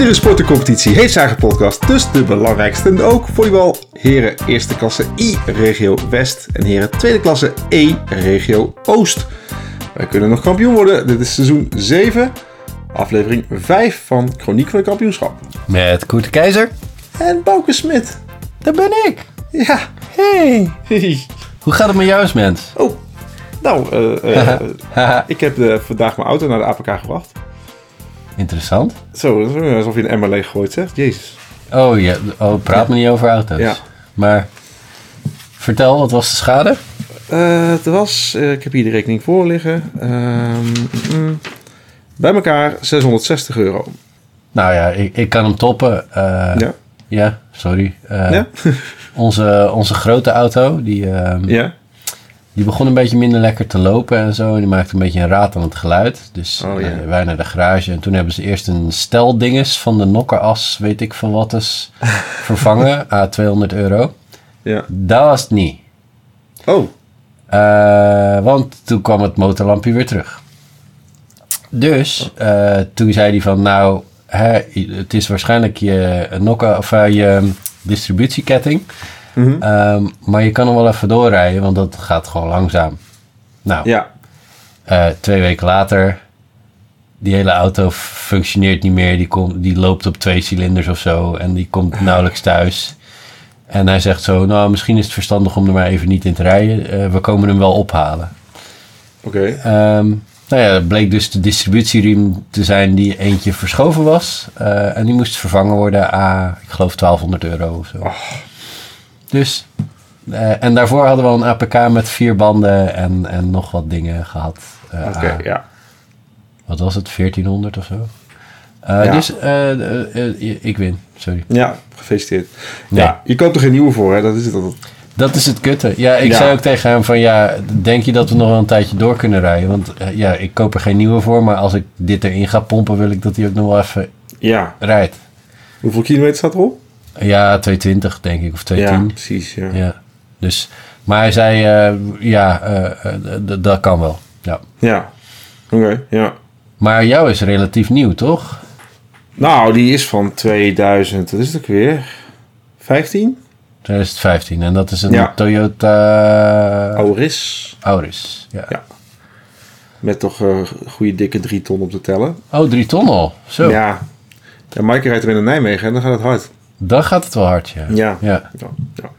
Iedere sportencompetitie heeft zijn eigen podcast, dus de belangrijkste ook volleybal heren eerste klasse I regio West en heren tweede klasse E regio Oost. Wij kunnen nog kampioen worden. Dit is seizoen 7, aflevering 5 van Chroniek van het Kampioenschap. Met Koert Keizer. En Bouke Smit. Dat ben ik. Ja. Hey. Hoe gaat het met jou als mens? Oh, nou, eh, eh, ik heb eh, vandaag mijn auto naar de APK gebracht. Interessant. Zo, alsof je een emmer leeg gooit, zegt. Jezus. Oh, ja. oh praat me niet over auto's. Ja. Maar vertel, wat was de schade? Eh, het was, eh, ik heb hier de rekening voor liggen. Ehm, mm, bij elkaar 660 euro. Nou ja, ik, ik kan hem toppen. Eh, Ja. ja, sorry. Ja? onze, onze grote auto, die, ehm, ja? Die begon een beetje minder lekker te lopen en zo. En die maakte een beetje een raad aan het geluid. Dus Oh, eh, wij naar de garage. En toen hebben ze eerst een steldinges van de nokkeras, weet ik veel wat is, vervangen. à 200 euro. Ja. Dat was het niet. Oh, Eh, want toen kwam het motorlampje weer terug. Dus eh, toen zei hij van nou, hè, het is waarschijnlijk je, nokka, of, eh, je distributieketting. Mhm. Ehm, maar je kan hem wel even doorrijden, want dat gaat gewoon langzaam. Nou, ja. eh, twee weken later, die hele auto functioneert niet meer. Die, komt, die loopt op twee cilinders of zo en die komt nauwelijks thuis. En hij zegt zo, nou misschien is het verstandig om er maar even niet in te rijden. Eh, we komen hem wel ophalen. Oké. Ehm, nou ja, het bleek dus de distributieriem te zijn die eentje verschoven was. Eh, en die moest vervangen worden aan, ik geloof 1200 euro of zo. Dus, eh, en daarvoor hadden we al een APK met vier banden en, en nog wat dingen gehad. eh, Oké, aan- ja. Wat was het, 1400 of zo? Eh, Ja. Dus ik win, sorry. Ja, gefeliciteerd. Nee. Ja, je koopt er geen nieuwe voor, hè? Dat is het. Dat, Dat is het kutte. Ja, ik Ja. zei ook tegen hem van ja, denk je dat we nog wel een tijdje door kunnen rijden? Want ja, ik koop er geen nieuwe voor, maar als ik dit erin ga pompen, wil ik dat hij ook nog wel even ja. rijdt. Hoeveel kilometer staat erop? Ja, 220 denk ik, of Ja, 210. precies. Ja. Ja. Dus, maar hij zei, eh, ja, eh, eh, dat kan wel. Ja. Ja. Oké, ja. Maar jou is relatief nieuw, toch? Nou, die is van 2000, wat is het ook weer? 15? 2015. En dat is een Ja. Toyota Auris. Auris. Ja. Ja. Met toch een goede dikke 3 ton op te tellen. Oh, drie ton al. Zo. Ja. Ja, Maaike rijdt weer naar Nijmegen en dan gaat het hard. Dan gaat het wel hard, ja. Ja. Ja, Ja, ja.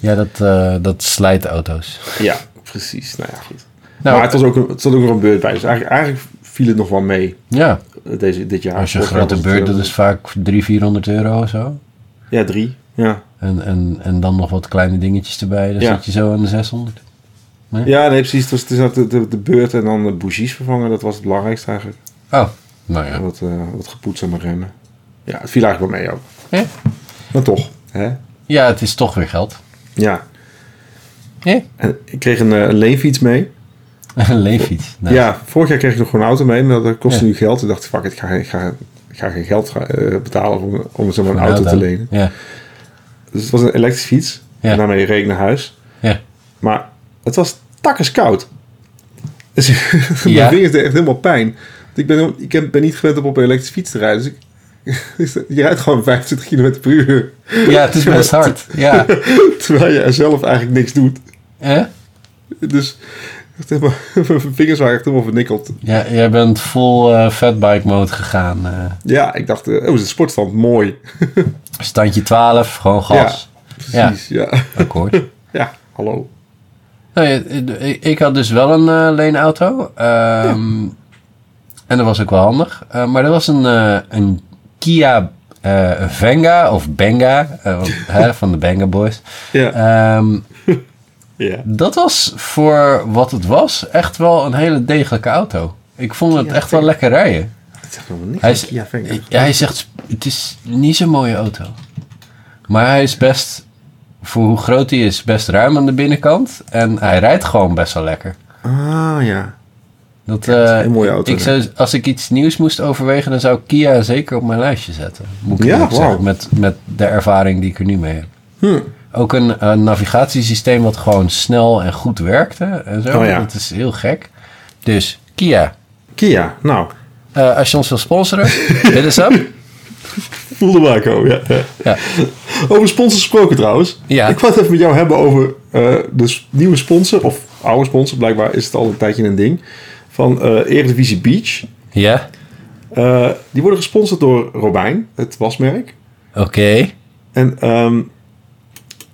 ja dat, eh, dat slijt auto's. ja precies. Nou ja, goed. Nou, maar het, was ook, een- het zat ook nog een beurt bij. Dus eigenlijk, eigenlijk viel het nog wel mee Ja, eh, deze, dit jaar. als je een grote beurt, eh, dat is vaak 300, 400 euro of zo. Ja, drie. Ja. En, en, en dan nog wat kleine dingetjes erbij. Dan Ja. zit je zo aan de 600. ja, nee, precies. Het was, het de, de, de beurt en dan de bougies vervangen. Dat was het belangrijkste eigenlijk. Oh, nou ja. Wat, wat gepoetst aan mijn remmen. Ja, het viel eigenlijk wel mee ook. Ja, Maar toch, hè? ja het is toch weer geld. Ja. En ik kreeg een, eh, een leenfiets mee. Een leeffiets. Nou, Ja, vorig jaar kreeg ik nog gewoon een auto mee. Maar dat kostte Ja. nu geld. Toen dacht ik, fuck it, ik ga, ik ga, ik ga geen geld eh, betalen om, om een auto, te lenen. Ja, Dus het was een elektrische fiets. Ja. En daarmee reed ik naar huis. ja. Maar het was takkers koud. Dus Ja. mijn vingers deden echt helemaal pijn. Want Ik ben, ik ben niet gewend om op een elektrische fiets te rijden. Dus ik, je rijdt gewoon 25 km per uur. ja, het is best hard. Ja. Terwijl je er zelf eigenlijk niks doet. Eh? Dus mijn vingers waren echt helemaal vernikkeld. ja jij bent vol eh, fatbike mode gegaan. eh. Ja, ik dacht, eh, oh, is het sportstand mooi. standje 12, gewoon gas. Precies, ja. Akkoord. Ja, hallo. Nou, ja, ik, had dus wel een leenauto. Ehm, En dat was ook wel handig. Maar er was een, een Kia eh, Venga of Benga eh, hè, van de Benga Boys. Ja. Ehm, ja. dat was voor wat het was echt wel een hele degelijke auto. Ik vond het echt wel lekker rijden. Zegt helemaal niks. Hij, van is- Kia Venga. ja, hij zegt, het is niet zo'n mooie auto. Maar hij is best, voor hoe groot hij is, best ruim aan de binnenkant. En hij rijdt gewoon best wel lekker. Ah, ja. Dat, Ja, is eh, een mooie auto, Ik zou, als ik iets nieuws moest overwegen, dan zou ik Kia zeker op mijn lijstje zetten. Moet ik Ja, eerlijk zeggen, met, met de ervaring die ik er nu mee heb. Hm. Ook een, een navigatiesysteem wat gewoon snel en goed werkte. En zo. Oh ja. Dat is heel gek. Dus Kia, Kia, nou. eh, als je ons wil sponsoren, us up. voelde maar komen, ja. ja. Over sponsors gesproken trouwens. Ja. Ik wou het even met jou hebben over eh, de nieuwe sponsor, of oude sponsor, blijkbaar is het al een tijdje een ding, van eh Eredivisie Beach. Ja? Eh, die worden gesponsord door Robijn, het wasmerk. Oké. En ehm,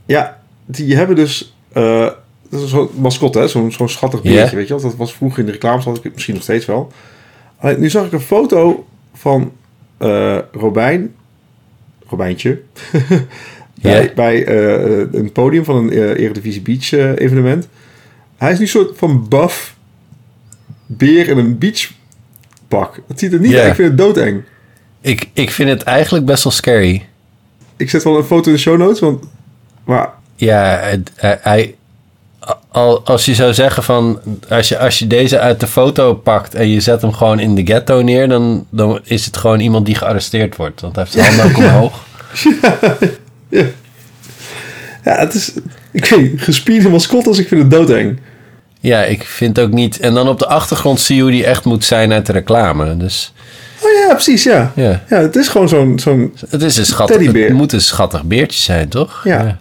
ja, die hebben dus... eh, dat is zo'n mascotte, hè? Zo'n zo'n schattig beertje, weet je wel. Dat was vroeger in de reclames, had ik het misschien nog steeds wel. Alleen, nu zag ik een foto van Robijn, Robijntje, bij, een podium van een eh, Eredivisie Beach evenement. Hij is nu een soort van buff beer in een beachpak. Het ziet er niet uit, ik vind het doodeng. Ik, ik vind het eigenlijk best wel scary. Ik zet wel een foto in de show notes, want... Maar Ja, hij, hij- al, als je zou zeggen van... Als je, als je deze uit de foto pakt en je zet hem gewoon in de ghetto neer... dan, dan is het gewoon iemand die gearresteerd wordt. Want hij heeft zijn handen ook omhoog. Ja, het is... Ik weet niet, gespierde mascottes, ik vind het doodeng. Ja, ik vind ook niet... En dan op de achtergrond zie je hoe die echt moet zijn uit de reclame. Dus Oh ja, precies, ja. ja, Ja, het is gewoon zo'n... zo'n het is een schattig... Teddybeer. Het moet een schattig beertje zijn, toch? Ja.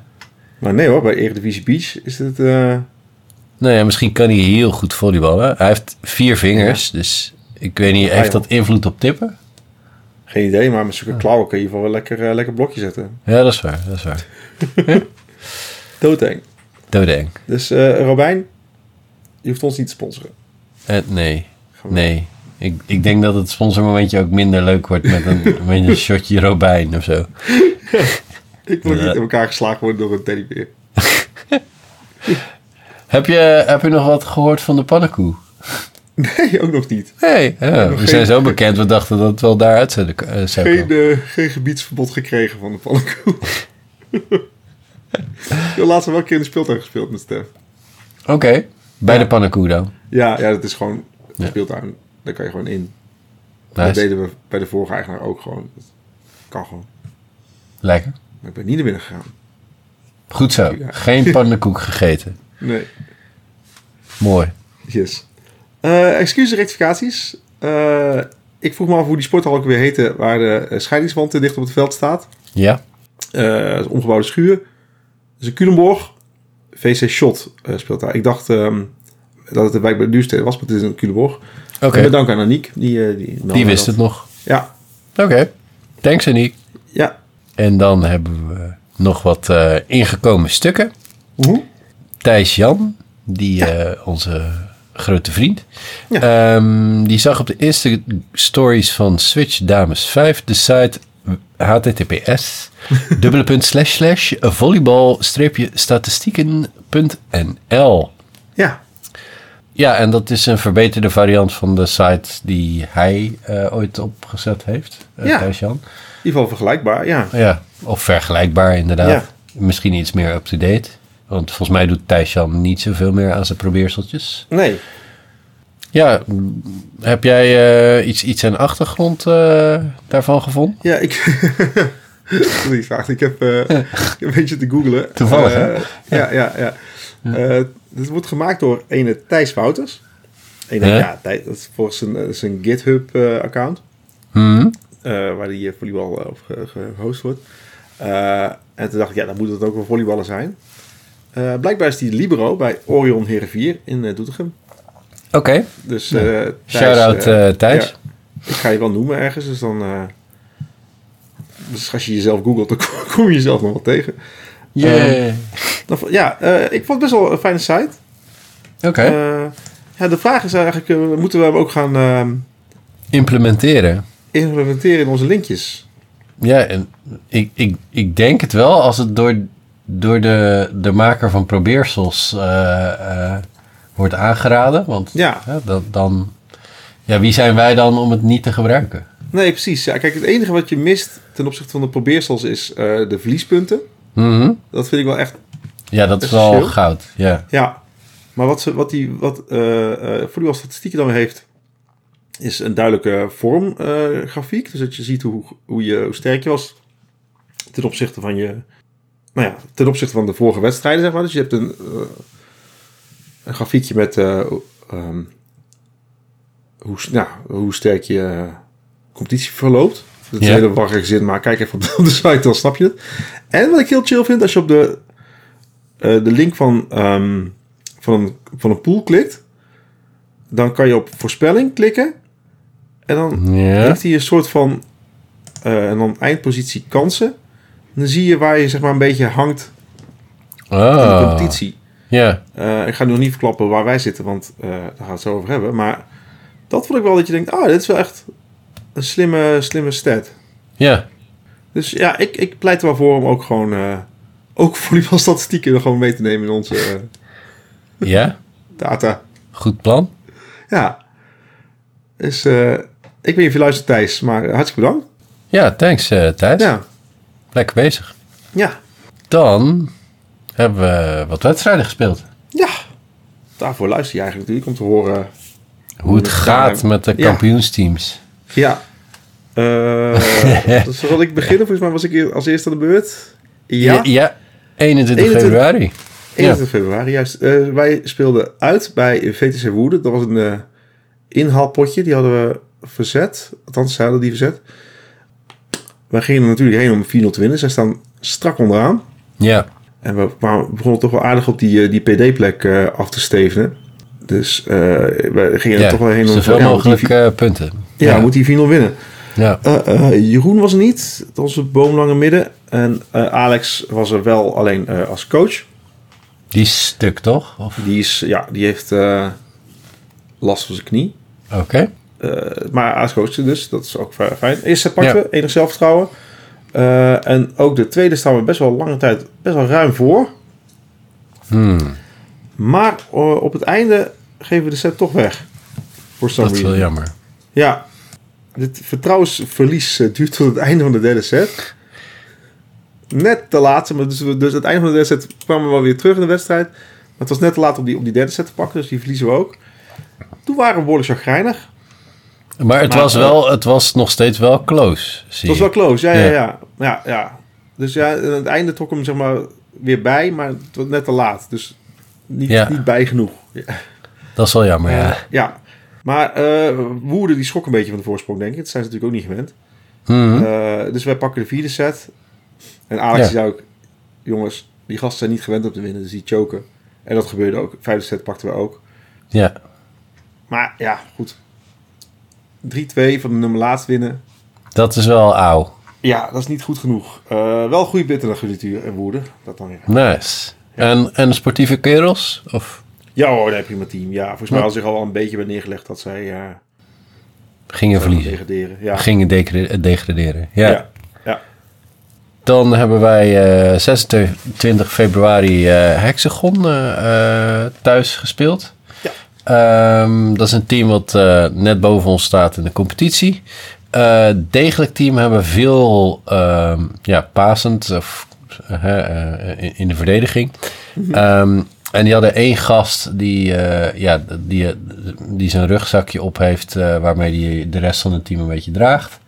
maar nee hoor, bij Eredivisie Beach is het... eh, Nou ja, misschien kan hij heel goed volleyballen. Hij heeft vier vingers, dus ik weet niet, heeft dat invloed op tippen? geen idee, maar met zulke klauwen kun je in ieder geval wel lekker, eh, lekker blokje zetten. Ja, dat is waar, dat is waar. Doodeng. Doodeng. Dus eh, Robijn, je hoeft ons niet te sponsoren. Eh, nee, Gewoon- nee. Ik, ik denk dat het sponsormomentje ook minder leuk wordt met een, met een shotje Robijn of zo. Ik wil niet in elkaar geslagen worden door een teddybeer. Heb je, heb je nog wat gehoord van de pannenkoe? Nee, ook nog niet. Ja, nog we zijn zo bekend, we dachten dat het wel daaruit zou, eh, zou Geen, komen. eh, geen gebiedsverbod gekregen van de pannenkoek. Ik heb laatst wel een keer in de speeltuin gespeeld met Stef. Oké, bij de dan. Ja, ja, dat is gewoon de Ja. speeltuin. Daar kan je gewoon in. Dat deden we bij de vorige eigenaar ook gewoon. Dat kan gewoon. Lekker. Maar ik ben niet naar binnen gegaan. Goed zo. Ja. Geen pannenkoek gegeten. Nee. Mooi. Yes. Eh excuses, rectificaties. Eh, ik vroeg me af hoe die sporthal ook weer heette, waar de eh, scheidingswand dicht op het veld staat. Ja? Een omgebouwde schuur. Dat is een Culemborg. VC Shot eh, speelt daar. Ik dacht ehm, dat het de wijk bij de Duurstede was, maar het is een Culemborg. Oké, bedankt aan Aniek. Die, eh, die, die wist dat. het nog. Ja, Oké. Thanks, Aniek. ja. En dan hebben we nog wat eh, ingekomen stukken. Hoe? Thijs Jan, die onze grote vriend, Ja. ehm, die zag op de eerste stories van Switch Dames 5 de site https dubbele punt slash slash volleybal streepje statistieken.nl. Ja, Ja, en dat is een verbeterde variant van de site die hij eh, ooit opgezet heeft, eh, Ja. Thijs Jan. in ieder geval vergelijkbaar, ja. Ja, of vergelijkbaar inderdaad. Ja. Misschien iets meer up-to-date. Want volgens mij doet Thijs-Jan niet zoveel meer aan zijn probeerseltjes. Nee, Ja, heb jij eh, iets, iets aan achtergrond eh, daarvan gevonden? ja, ik... Die vraag. Ik heb eh, ik heb een beetje te googlen. Toevallig, hè? Ja, ja, ja. Dit wordt gemaakt door ene Thijs Wouters. Ene, Ja. ja, Thijs, dat is volgens zijn, zijn GitHub-account. Hm? eh, waar die volleybal op ge- gehost wordt. En toen dacht ik, ja, dan moet het ook wel volleyballen zijn. Blijkbaar is die libero bij Orion Herenvier in Doetinchem. Oké, Dus, Ja. eh, Thijs, shout-out eh, eh, Thijs. ja, ik ga je wel noemen ergens, dus dan... eh, dus als je jezelf googelt, dan kom je jezelf nog wel tegen. Yeah. Dan, ja, eh, ik vond het best wel een fijne site. Oké, Eh, ja, de vraag is eigenlijk, moeten we hem ook gaan eh, implementeren. implementeren in onze linkjes? Ja, en ik, ik, ik denk het wel als het door, door de, de maker van probeersels eh, eh, wordt aangeraden. Want Ja. dan, dan, ja, wie zijn wij dan om het niet te gebruiken? Nee, precies. Ja, kijk, het enige wat je mist ten opzichte van de probeersels is eh, de verliespunten. Mhm. Dat vind ik wel echt, Ja, dat is wel goud. Ja. ja. Maar wat, ze, wat, die, wat eh eh volleybalstatistieken dan weer heeft, is een duidelijke vormgrafiek. dus dat je ziet hoe, hoe, je, hoe sterk je was ten opzichte van je, nou ja, ten opzichte van de vorige wedstrijden, zeg maar. Dus je hebt een, eh, een grafiekje met eh, ehm, hoe, nou, hoe sterk je eh, competitie verloopt. Het is Ja. een hele zin, maar kijk even op de, site, dan snap je het. En wat ik heel chill vind, als je op de, eh, de link van, ehm, van, een, van een pool klikt, dan kan je op voorspelling klikken. En dan Ja. heeft hij een soort van, en dan eindpositie kansen. En dan zie je waar je zeg maar een beetje hangt in de Oh. competitie. Ja. Eh, ik ga nu nog niet verklappen waar wij zitten, want eh, daar gaan we het zo over hebben. Maar dat vond ik wel dat je denkt, ah, dit is wel echt een slimme, slimme stat. Ja. Dus ja, ik, ik pleit er wel voor om ook gewoon, eh ook volleybalstatistieken er gewoon mee te nemen in onze Ja. data. Goed plan. Ja. Dus ik weet niet of je luistert Thijs, maar hartstikke bedankt. Ja, thanks Thijs. Ja. Lekker bezig. Ja. Dan hebben we wat wedstrijden gespeeld. Ja. Daarvoor luister je eigenlijk natuurlijk om te horen. Hoe het het gaat met de Ja. kampioensteams. Ja. Eh dus zal ik beginnen? Volgens mij was ik als eerste aan de beurt. Ja. ja 21, 21 februari. 21 februari, juist. Eh, wij speelden uit bij VTC Woerden. Dat was een eh, inhaalpotje. Die hadden we verzet. Althans, zij hadden die verzet. Wij gingen er natuurlijk heen om 4-0 te winnen. Zij staan strak onderaan. Ja. En we, kwamen- we begonnen toch wel aardig op die, eh, die PD-plek eh, af te stevenen. Dus eh we gingen er toch wel heen om... Zoveel mogelijk die, punten. ja, moet die 4-0 winnen. ja. Jeroen was er niet. Dat was het boomlange midden. En Alex was er wel alleen als coach. Die is stuk, toch? Of... Die, is, ja, die heeft last van zijn knie. Oké. Maar als coach dus, dat is ook fi- fijn. Set pakten Ja. we, enig zelfvertrouwen. Eh, en ook de tweede staan we best wel lange tijd best wel ruim voor. Hmm, Maar eh, op het einde geven we de set toch weg. Voor dat is wel jammer. Ja, dit vertrouwensverlies eh, duurt tot het einde van de derde set. Net te laat, maar dus, dus het einde van de derde set kwamen we wel weer terug in de wedstrijd. Maar het was net te laat om die, om die derde set te pakken, dus die verliezen we ook. Toen waren we behoorlijk chagrijnig. Maar het Maar, was eh, wel, het was nog steeds wel close. Zie Het was wel close, ja, ja, Ja. ja. ja, ja. Dus ja, aan het einde trok hem zeg maar weer bij, maar het was net te laat. Dus niet, Ja. niet bij genoeg. Ja. Dat is wel jammer, ja. Eh, ja. Maar eh Woerden die schrok een beetje van de voorsprong, denk ik. Dat zijn ze natuurlijk ook niet gewend. Mhm. Dus wij pakken de vierde set. En Alex Ja. zei ook... Jongens, die gasten zijn niet gewend om te winnen, dus die choken. En dat gebeurde ook. Vijfde set pakten we ook. ja. Maar ja, goed. 3-2 van de nummer laatst winnen. Dat is wel auw. Ja, dat is niet goed genoeg. Eh, wel goede bittergarnituur en Woerden. Dat dan weer. Nice. En, en de sportieve kerels? Of Ja hoor, nee, prima team. Ja, volgens mij Ja. had zich al een beetje bij neergelegd dat zij eh gingen verliezen? degraderen. Ja. Gingen degra- degraderen. Ja. ja. ja. Dan hebben wij eh 26 februari eh Hexagon eh, eh, thuis gespeeld. Ehm, dat is een team wat eh, net boven ons staat in de competitie. Eh, degelijk team hebben veel ehm, ja, pasend of, eh, in, in de verdediging. Ehm, en die hadden één gast die, ja, die, die zijn rugzakje op heeft, waarmee hij de rest van het team een beetje draagt.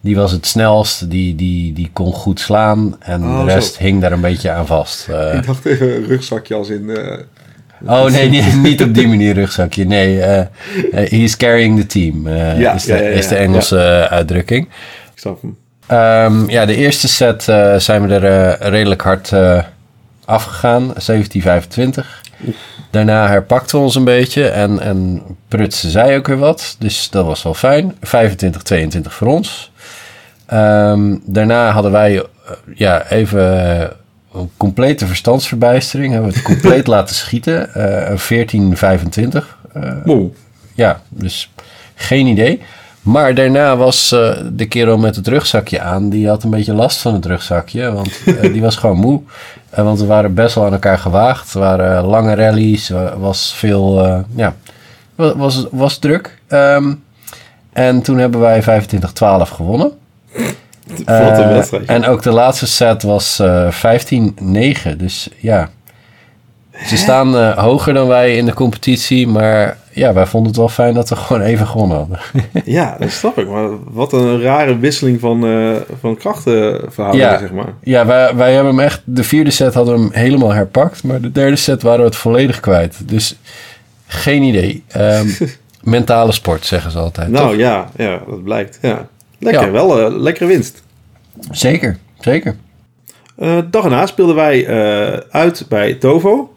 Die was het snelst, die, die, die kon goed slaan en Oh, de rest zo. hing daar een beetje aan vast. Ik dacht even een rugzakje als in... eh, oh nee, niet, niet op die manier rugzakje. Nee, eh, eh, he is carrying the team, eh, Ja, is, de, ja, ja, ja. is de Engelse eh, uitdrukking. ik snap hem. Ehm, ja, de eerste set eh, zijn we er eh, redelijk hard eh, afgegaan, 17-25. Daarna herpakten we ons een beetje en, en prutsen zij ook weer wat. Dus dat was wel fijn. 25-22 voor ons. Ehm, daarna hadden wij eh, ja, even eh, een complete verstandsverbijstering. Hebben we het compleet laten schieten. eh 14-25. eh, Wow. ja, dus geen idee. Maar daarna was eh, de kerel met het rugzakje aan. Die had een beetje last van het rugzakje. Want eh, die was gewoon moe. Eh, want we waren best wel aan elkaar gewaagd. Er waren lange rallies. Was veel... eh, ja, wa- was, was druk. Ehm, en toen hebben wij 25-12 gewonnen. Wat een Eh, wedstrijd. en ook de laatste set was eh 15-9. Dus ja. Ze staan eh, hoger dan wij in de competitie. Maar ja, wij vonden het wel fijn dat we gewoon even gewonnen hadden. Ja, dat snap ik. Maar wat een rare wisseling van, eh van krachtenverhoudingen, Ja. zeg maar. ja, wij, wij hebben hem echt... De vierde set hadden we hem helemaal herpakt. Maar de derde set waren we het volledig kwijt. Dus geen idee. Ehm, mentale sport, zeggen ze altijd. Nou toch? ja, ja, dat blijkt. Ja. Lekker, Ja. wel eh, lekkere winst. Zeker, zeker. Eh dag erna speelden wij eh, uit bij Tovo.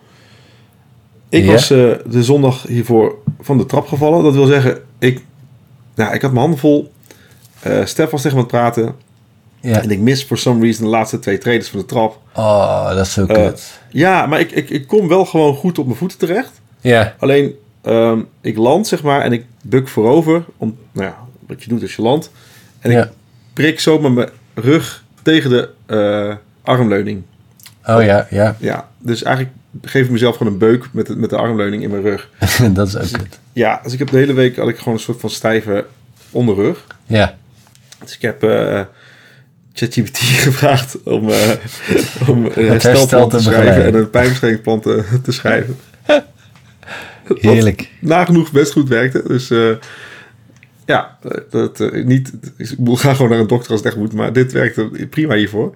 Ik was eh, de zondag hiervoor van de trap gevallen. Dat wil zeggen, ik, nou, ik had mijn handen vol. Stef was tegen me aan het praten. Ja. En ik mis for some reason de laatste twee traders van de trap. Oh, dat is zo kut. Ja, maar ik, ik, ik kom wel gewoon goed op mijn voeten terecht. ja, Alleen, ehm, ik land zeg maar en ik buk voorover. Om, nou ja, wat je doet als je landt. En ik prik zo met mijn rug tegen de eh, armleuning. Oh ja, ja. Ja, dus eigenlijk geef ik mezelf gewoon een beuk met de, met de armleuning in mijn rug. dat is ook kut. Ja, dus ik heb de hele week had ik gewoon een soort van stijve onderrug. Ja. Dus ik heb eh ChatGPT gevraagd om, eh om een herstel herstelplan te te schrijven en een pijnbestrijdingsplan te, te schrijven. Wat Heerlijk. nagenoeg best goed werkte. Dus ja, dat, eh, niet, ik ga gewoon naar een dokter als het echt moet. Maar dit werkte prima hiervoor.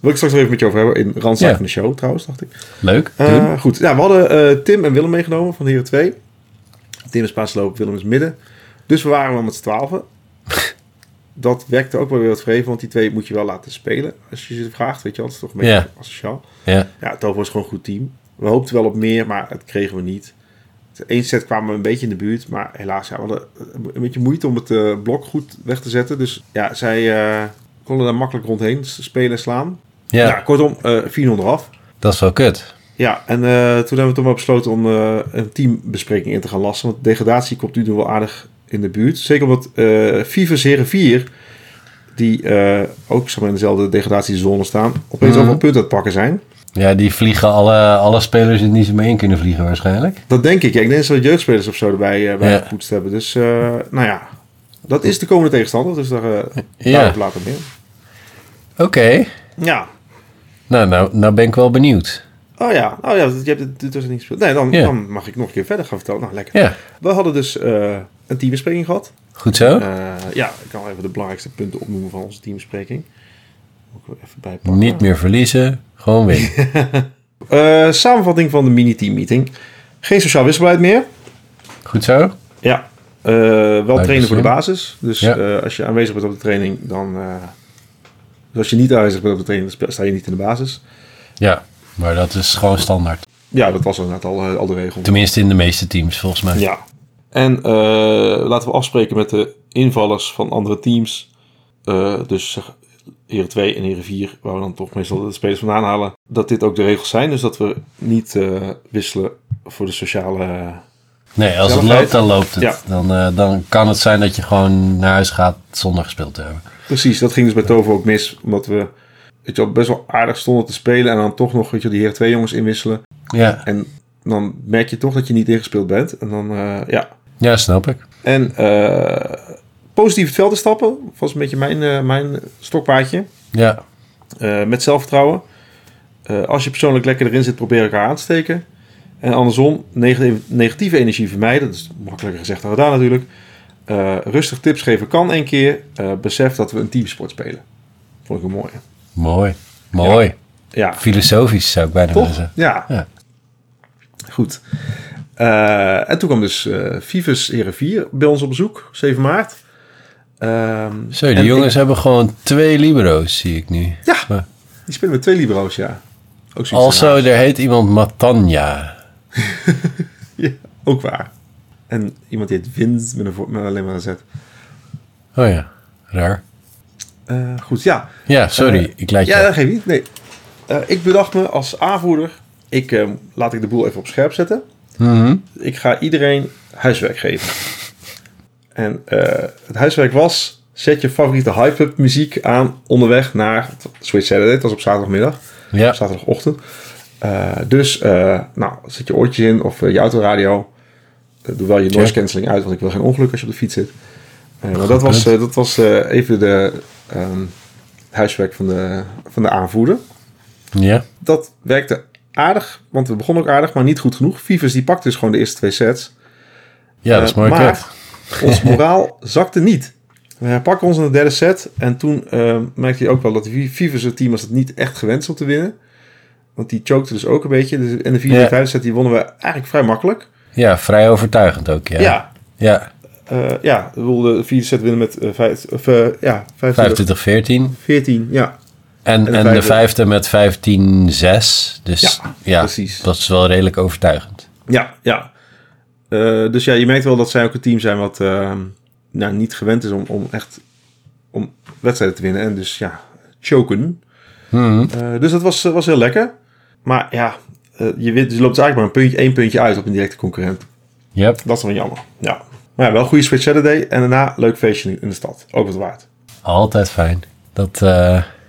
Wil ik straks nog even met je over hebben in randzaak Ja. van de show trouwens, dacht ik. Leuk. Eh, goed, ja, we hadden eh, Tim en Willem meegenomen van Heren 2. Tim is paasloop, Willem is midden. Dus we waren wel met z'n twaalfen. Dat werkte ook wel weer wat vreemd, want die twee moet je wel laten spelen. Als je ze vraagt, weet je wel, dat is toch een beetje Ja. asociaal. Ja. Ja, Tovo is gewoon een goed team. We hoopten wel op meer, maar het kregen we niet. Eén set kwamen we een beetje in de buurt, maar helaas ja, we hadden een beetje moeite om het eh, blok goed weg te zetten. Dus ja, zij eh, konden daar makkelijk rondheen spelen en slaan. Ja, Ja, kortom, eh 400 eraf. dat is wel kut. Ja, en eh, toen hebben we toch besloten om een teambespreking in te gaan lassen. Want degradatie komt nu nog wel aardig in de buurt. Zeker omdat Vivus Heren 4, die ook zeg maar, in dezelfde degradatiezone staan, opeens Mhm. overal punten aan het pakken zijn. Ja, die vliegen alle, alle spelers die niet zo mee in kunnen vliegen waarschijnlijk. Dat denk ik. Ja, ik denk dat ze jeugdspelers of zo erbij eh, bij Ja. gepoetst hebben. Dus, eh, nou ja, dat is de komende tegenstander. Dus daar, uh, Ja. daarop later meer. Oké. Ja. Nou, nou, nou ben ik wel benieuwd. Oh ja, oh ja, je hebt het was niet gespeeld. Nee, dan, dan mag ik nog een keer verder gaan vertellen. Nou, lekker. We hadden dus een teambespreking gehad. goed zo. Ja, ik kan even de belangrijkste punten opnoemen van onze teambespreking. Moet ik er even bijpakken. Niet meer verliezen, gewoon winnen. Eh, samenvatting van de mini-team meeting. Geen sociaal wisselbeleid meer. Goed zo? Ja. Eh, wel trainen voor de basis. Dus Ja. eh, als je aanwezig bent op de training, dan... dus als je niet aanwezig bent op de training, dan sta je niet in de basis. Ja, maar dat is gewoon standaard. Ja, dat was inderdaad al, eh, al de regel. Tenminste in de meeste teams volgens mij. Ja. En laten we afspreken met de invallers van andere teams. Dus heren 2 en heren 4, waar we dan toch meestal de spelers vandaan halen. Dat dit ook de regels zijn. Dus dat we niet eh, wisselen voor de sociale... Nee, als het loopt, dan loopt het. Ja. Dan, eh, dan kan het zijn dat je gewoon naar huis gaat zonder gespeeld te hebben. Precies, dat ging dus bij Tovo ook mis. Omdat we weet je wel, best wel aardig stonden te spelen. En dan toch nog weet je, die heren 2 jongens inwisselen. Ja, En dan merk je toch dat je niet ingespeeld bent. En dan, eh, ja. ja snap ik. En eh, positief het veld te stappen. Was een beetje mijn, eh, mijn stokpaardje. Ja, Eh, met zelfvertrouwen. Eh, als je persoonlijk lekker erin zit, probeer elkaar aan te steken. En andersom, negatieve, negatieve energie vermijden. Dat is makkelijker gezegd dan gedaan natuurlijk. Rustig tips geven kan één keer. Besef dat we een teamsport spelen. Vond ik een mooie. mooi. Mooi. Ja, Filosofisch zou ik bijna willen zeggen. Ja. Ja. Goed. En toen kwam dus Vivus Heren 4 bij ons op bezoek, 7 maart. Ehm, Zo, die en jongens hebben gewoon twee libero's, zie ik nu. Ja. Maar- Die spelen met twee libero's, ja. Ook Also, er heet iemand Matanja. Ja, ook waar. En iemand die heet Vince met, een, met alleen maar een Z. Oh ja, raar. Eh, goed, ja. Ja, sorry, Eh, ik leid je. Ja, dat geeft niet. Nee. Eh, ik bedacht me als aanvoerder, ik, eh, laat ik de boel even op scherp zetten. Mhm. Ik ga iedereen huiswerk geven. En eh, het huiswerk was, zet je favoriete hype-up muziek aan onderweg naar Switch Saturday. Het was op zaterdagmiddag, Ja, zaterdagochtend. Eh, dus, eh, nou, zet je oortjes in of je autoradio. Doe wel je noise cancelling uit, want ik wil geen ongeluk als je op de fiets zit. Maar Goed dat was, dat was even de ehm, huiswerk van de, van de aanvoerder. ja. Dat werkte aardig, want we begonnen ook aardig, maar niet goed genoeg. Vivus die pakte dus gewoon de eerste twee sets. ja dat is mooi maar. ons moraal zakte niet. We herpakken ons in de derde set. En toen eh, merkte je ook wel dat de het team was het niet echt gewend om te winnen. Want die chokte dus ook een beetje. Dus in de vierde Ja. en vijfde set die wonnen we eigenlijk vrij makkelijk. Ja, vrij overtuigend ook, ja. Ja. Ja, eh, ja, de vierde set winnen met uh, vijf, of, uh, ja, 25, 14. 14, ja. En, de en, de vijfde- met 15, 6. Dus Ja, ja, precies. dat is wel redelijk overtuigend. Ja, ja. Eh, dus ja, je merkt wel dat zij ook een team zijn wat eh, nou, niet gewend is om, om echt om wedstrijden te winnen. En dus ja, choken. Hmm. Eh, dus dat was, was heel lekker. Maar ja, je, wint, dus je loopt dus eigenlijk maar een puntje, één puntje uit op een directe concurrent. Yep, Dat is wel jammer. Ja. Maar ja, wel een goede Switch Saturday. En daarna leuk feestje in de stad. Ook wat waard. altijd fijn. Dat,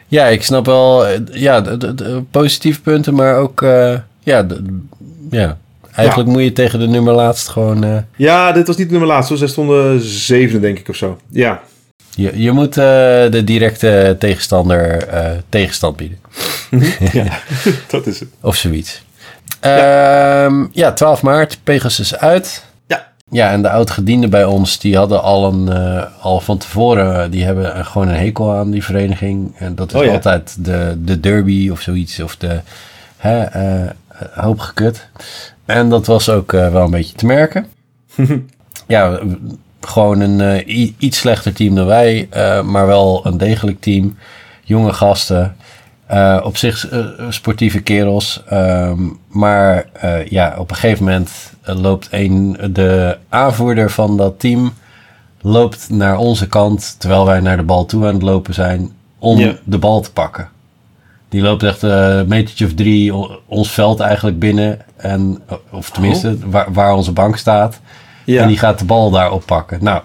ja, ik snap wel ja, de, de- de positieve punten, maar ook... eh, ja, ja, eigenlijk moet je tegen de nummer laatst gewoon... eh, Ja, dit was niet de nummer laatste. hoor. Zij stonden zevende, denk ik, of zo. Ja, je, je moet eh, de directe tegenstander eh, tegenstand bieden. ja. dat is het. Of zoiets. Ehm, ja, 12 maart, Pegasus uit. Ja. Ja, en de oud-gedienden bij ons, die hadden al, een, al van tevoren, die hebben gewoon een hekel aan die vereniging. En dat is Oh ja. altijd de, de derby of zoiets, of de hè, hoop gekut. En dat was ook eh, wel een beetje te merken. ja, gewoon een eh, iets slechter team dan wij, eh, maar wel een degelijk team. Jonge gasten. Eh, op zich eh, sportieve kerels. ehm, maar eh, ja, op een gegeven moment eh, loopt een, de aanvoerder van dat team loopt naar onze kant terwijl wij naar de bal toe aan het lopen zijn om Ja. de bal te pakken. Die loopt echt eh, een metertje of drie ons veld eigenlijk binnen. En, of tenminste, waar, waar onze bank staat. Ja. En die gaat de bal daar oppakken. Nou,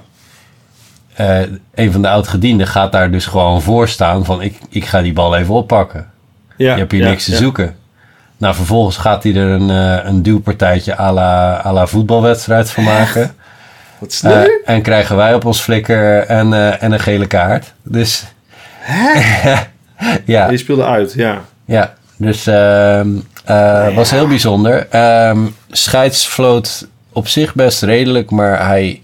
eh, een van de oud-gedienden gaat daar dus gewoon voor staan van ik, ik ga die bal even oppakken. ja. Je hebt hier ja, niks te ja. zoeken. Nou, vervolgens gaat hij er een, eh, een duwpartijtje à la, à la voetbalwedstrijd van maken. Wat sneu. Eh, en krijgen wij op ons flikker en, eh, en een gele kaart. Dus. ja, Je speelde uit, ja. ja, dus ehm eh, was heel bijzonder. Ehm scheids floot op zich best redelijk, maar hij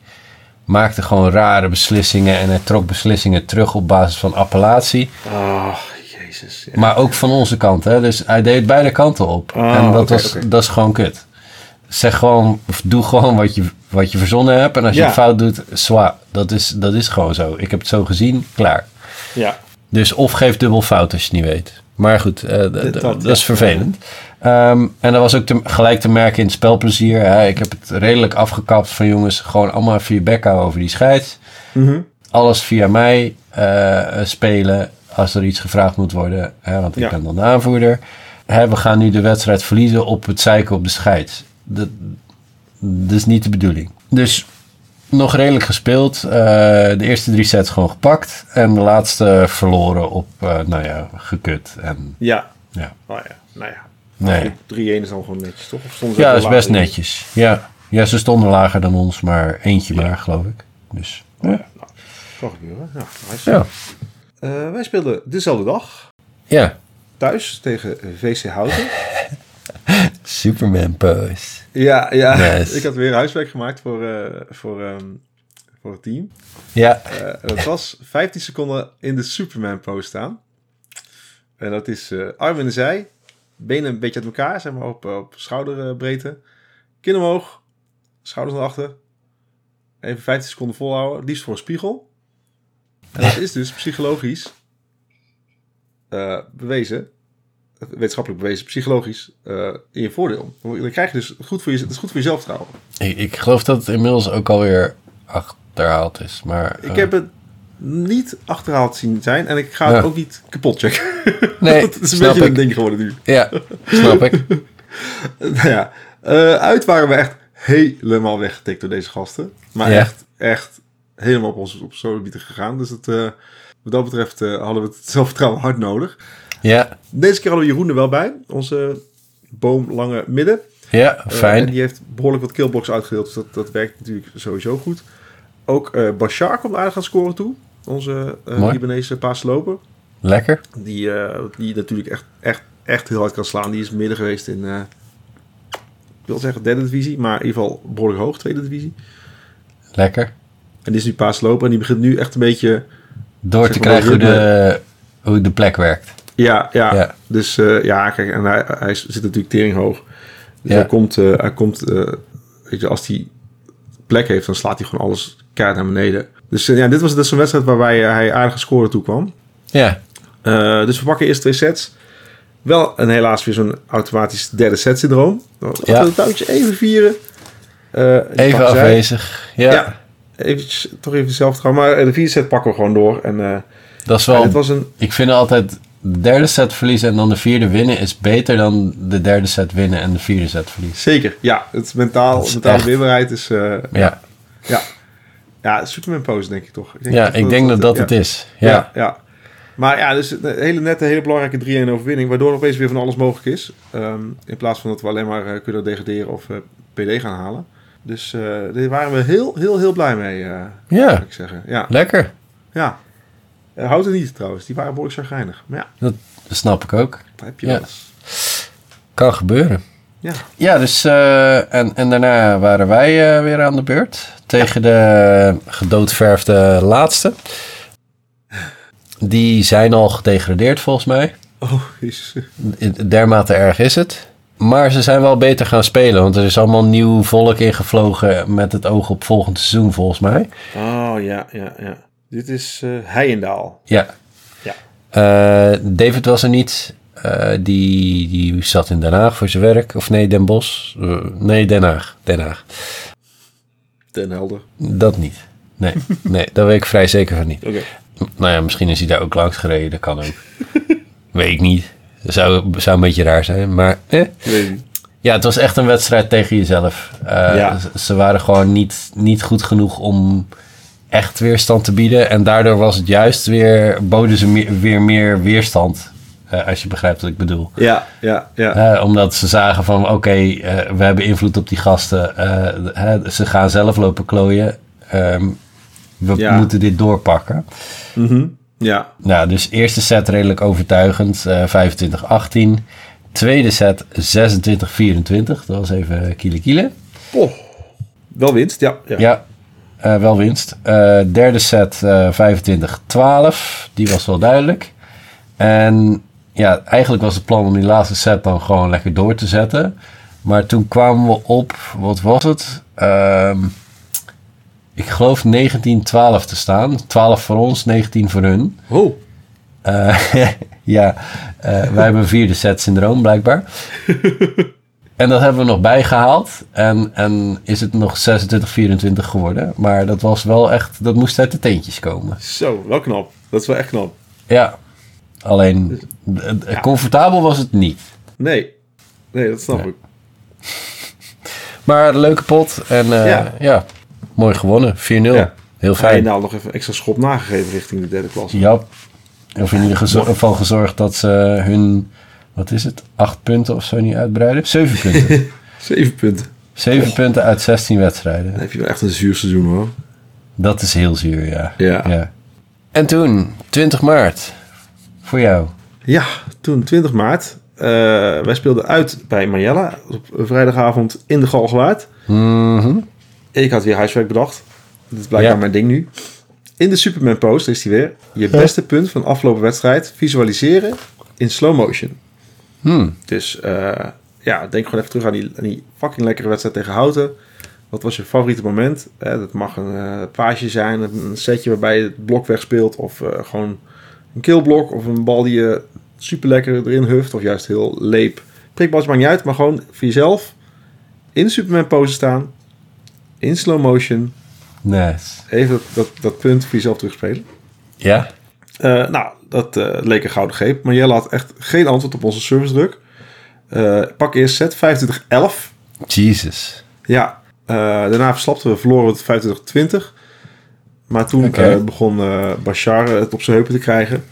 maakte gewoon rare beslissingen en hij trok beslissingen terug op basis van appellatie. Ah, jezus. Ja. Maar ook van onze kant, hè? dus hij deed beide kanten op. Ah, en dat, was, dat is gewoon kut. Zeg gewoon, of doe gewoon wat je, wat je verzonnen hebt. En als je het fout doet, zwaar. Dat is, dat is gewoon zo. Ik heb het zo gezien, klaar. ja. Dus of geef dubbel fout als je het niet weet. Maar goed, eh, dat, is vervelend. Ehm, en dat was ook te- gelijk te merken in het spelplezier. Hè. Ik heb het redelijk afgekapt van jongens, gewoon allemaal je bek houden over die scheids. Mhm. Alles via mij eh, eh, spelen als er iets gevraagd moet worden. Hè, want ik Ja. ben dan de aanvoerder. Hè, we gaan nu de wedstrijd verliezen op het zeiken op de scheids. Dat, dat is niet de bedoeling. Dus nog redelijk gespeeld. Eh, de eerste drie sets gewoon gepakt. En de laatste verloren op, eh, nou ja, gekut. En Ja. ja, Oh ja, nou ja. nee. 3-1 is dan gewoon netjes, toch? Of stonden ze Ja, dat is best netjes. Ja. ja, ze stonden lager dan ons, maar eentje maar, geloof ik. Dus Oh ja, nou, kan gebeuren. Ja, nice. ja. Eh, wij speelden dezelfde dag Ja, thuis tegen VC Houten. Superman pose. Ja, ja. Nice. ik had weer huiswerk gemaakt voor, eh, voor, ehm, voor het team. Ja, Eh, dat was 15 seconden in de Superman pose staan. En dat is eh arm in de zij, benen een beetje uit elkaar, zeg maar op, op schouderbreedte. Kin omhoog, schouders naar achter. Even 15 seconden volhouden, liefst voor een spiegel. En dat is dus psychologisch bewezen, wetenschappelijk bewezen, psychologisch eh, in je voordeel. Dan krijg je dus goed voor je, het is goed voor je zelfvertrouwen. ik, ik geloof dat het inmiddels ook alweer achterhaald is. Maar, Ik eh, heb het niet achterhaald zien zijn en ik ga Ja. het ook niet kapot checken. Nee, het is een beetje ik. een ding geworden nu. Ja, snap ik. nou ja, eh, uit waren we echt helemaal weggetikt door deze gasten. Maar Ja. echt, echt helemaal op ons op solobieten gegaan. Dus het, wat dat betreft hadden we het zelfvertrouwen hard nodig. Ja, Deze keer hadden we Jeroen er wel bij. Onze boomlange midden. ja Eh, fijn. en die heeft behoorlijk wat killbox uitgedeeld. Dus dat, dat werkt natuurlijk sowieso goed. Ook eh Bashar komt aardig aan scoren toe. Onze Mooi. Libanese paasloper. Lekker. Die, die natuurlijk echt, echt, echt heel hard kan slaan. Die is midden geweest in, ik wil zeggen derde divisie, maar in ieder geval behoorlijk hoog, tweede divisie. Lekker. En die is nu paasloper en die begint nu echt een beetje, Door te krijgen hoe de, hoe de plek werkt. Ja, ja. Ja. Dus eh, ja, kijk, en hij, hij zit natuurlijk tering hoog. Dus Ja. hij komt, eh, hij komt eh, weet je, als hij plek heeft, dan slaat hij gewoon alles kaart naar beneden. Dus ja, dit was dus een wedstrijd waarbij hij aardige score toe kwam. Ja. dus we pakken eerst twee sets. Wel en helaas weer zo'n automatisch derde set syndroom. Laten Ja. het touwtje even vieren. Even zij. afwezig. Ja. Ja. Eventjes, toch even zelf gaan. Maar de vierde set pakken we gewoon door. En Dat is ja, wel... dit was een... Ik vind altijd de derde set verliezen en dan de vierde winnen is beter dan de derde set winnen en de vierde set verliezen. Zeker, ja. Het mentaal, is mentale weerbaarheid is... eh, Ja, ja. Ja, Superman pose denk ik toch. Ik ja ik denk dat dat het is. Ja. Ja. Maar ja, dus een hele nette, hele belangrijke 3-1 overwinning. Waardoor opeens weer van alles mogelijk is. Ehm, in plaats van dat we alleen maar eh, kunnen degraderen of eh, PD gaan halen. Dus eh daar waren we heel, heel, heel blij mee, eh Ja, moet ik zeggen. Ja, lekker. ja. Eh, houdt het niet trouwens. Die waren behoorlijk chagrijnig. Maar ja, Dat snap ik ook. dat heb je Ja. wel eens. Kan gebeuren. Ja. Ja, dus eh, en, en daarna waren wij eh, weer aan de beurt. Tegen de gedoodverfde laatste. Die zijn al gedegradeerd volgens mij. Oh, jezus. Dermate erg is het. Maar ze zijn wel beter gaan spelen. Want er is allemaal nieuw volk ingevlogen met het oog op volgend seizoen volgens mij. Oh, ja, ja, ja. Dit is eh Heijendaal. Ja. Ja. Eh, David was er niet. Eh, die, die zat in Den Haag voor zijn werk. Of nee, Den Bosch. Nee, Den Haag. Den Haag. Den Helder. Dat niet. Nee, nee, daar weet ik vrij zeker van niet. Oké. Nou ja, misschien is hij daar ook langs gereden. Dat kan ook. weet ik niet. Dat zou, zou een beetje raar zijn. Maar eh. Ja, het was echt een wedstrijd tegen jezelf. Eh, Ja. ze- Ze waren gewoon niet, niet goed genoeg om echt weerstand te bieden. En daardoor was het juist weer, boden ze meer, weer meer weerstand. Eh, als je begrijpt wat ik bedoel. Ja, ja, ja. Eh, omdat ze zagen van, oké, eh, we hebben invloed op die gasten. Ze gaan zelf lopen klooien. Ehm, we Ja. moeten dit doorpakken. Mhm. Ja. Nou, dus eerste set redelijk overtuigend, eh 25-18. Tweede set 26-24. Dat was even kiele kiele. Oh. Wel winst, ja. ja. Ja, eh, wel winst. Eh, derde set eh 25-12. Die was wel duidelijk. En ja, eigenlijk was het plan om die laatste set dan gewoon lekker door te zetten. Maar toen kwamen we op, wat was het? Ehm, ik geloof 19-12 te staan. 12 voor ons, 19 voor hun. Oh. Ja, wij hebben vierde set syndroom blijkbaar. en dat hebben we nog bijgehaald. En, en is het nog 26-24 geworden. Maar dat was wel echt, dat moest uit de teentjes komen. Zo, wel knap. Dat is wel echt knap. Ja, alleen eh, eh, comfortabel was het niet. Nee. Nee, dat snap Nee. ik. Maar een leuke pot en eh, Ja. ja. mooi gewonnen. 4-0. Ja. Heel Fijn. fijn. nou nog even extra schop nagegeven richting de derde klasse. Ja. Of in ieder geval gezorgd dat ze hun, wat is het, acht punten of zo niet uitbreiden? Zeven punten. Zeven punten. Zeven punten uit 16 wedstrijden. Dan heb je wel echt een zuur seizoen hoor. Dat is heel zuur, ja. Ja. En toen, 20 maart, voor jou. Ja, toen 20 maart. eh, wij speelden uit bij Marjella op vrijdagavond in de Galgenwaard. Mhm. Ik had weer huiswerk bedacht. Dat is blijkbaar Ja. mijn ding nu. In de Superman post is die weer. Je beste punt van de afgelopen wedstrijd visualiseren in slow motion. Hmm. Dus eh, ja, denk gewoon even terug aan die, aan die fucking lekkere wedstrijd tegen Houten. Wat was je favoriete moment? Eh, dat mag een eh, paasje zijn, een setje waarbij je het blok wegspeelt. Of eh, gewoon een killblok of een bal die je super lekker erin huft. Of juist heel leep. Prikbaltje maakt niet uit, maar gewoon voor jezelf in Superman pose staan. In slow motion. Nice. Even dat, dat, dat punt voor jezelf terugspelen. Ja? Nou, dat eh, leek een gouden greep. Maar Jelle had echt geen antwoord op onze service druk. Eh, pak eerst set 25-11. Jesus. Ja, eh, daarna verslapten we, verloren we het 25-20. Maar toen begon Bashar het op zijn heupen te krijgen.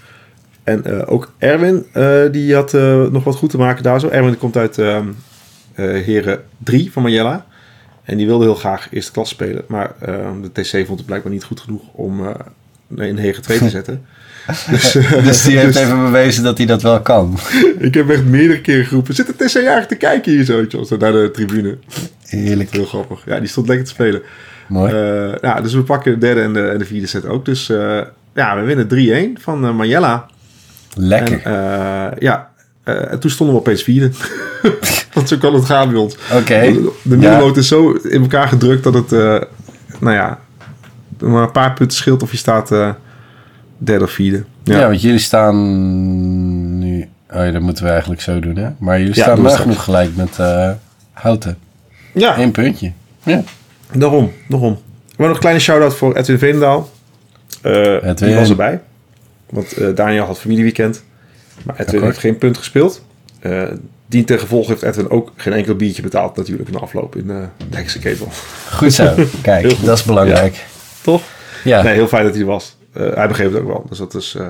En ook Erwin, die had nog wat goed te maken daar zo. Erwin komt uit ehm eh, Heren 3 van Marjella. En die wilde heel graag eerste klas spelen. Maar ehm, de TC vond het blijkbaar niet goed genoeg om in Heren 2 te zetten. dus, eh, Dus die heeft dus even bewezen dat hij dat wel kan. ik heb echt meerdere keren geroepen. Zit de TC eigenlijk te kijken hier zo, naar de tribune. Heerlijk. Heel grappig. Ja, die stond lekker te spelen. Mooi. Eh, ja, dus we pakken de derde en de, en de vierde set ook. Dus eh, ja, we winnen 3-1 van uh, Marjella. Lekker. En ja, en toen stonden we opeens vierde. Want zo kan het gaan bij ons. Oké. De, de middenmoot is zo in elkaar gedrukt dat het, nou ja, maar een paar punten scheelt of je staat derde of vierde. Ja. Ja, want jullie staan nu... Oh ja, dat moeten we eigenlijk zo doen, hè? Maar jullie Ja, staan wel genoeg gelijk met eh, Houten. ja Eén puntje. Ja. daarom, daarom. Maar nog een kleine shout-out voor Edwin Veenendaal. Eh, Edwin. Die was erbij. Want eh, Daniel had familieweekend. Maar Edwin Akkoord. heeft geen punt gespeeld. Eh dien ten gevolge heeft Edwin ook geen enkel biertje betaald natuurlijk na afloop in de Hekse Ketel. Goed zo. Kijk, goed. dat is belangrijk. Toch? Ja, Nee, heel fijn dat hij er was. Eh, hij begreep het ook wel. Dus dat is... eh,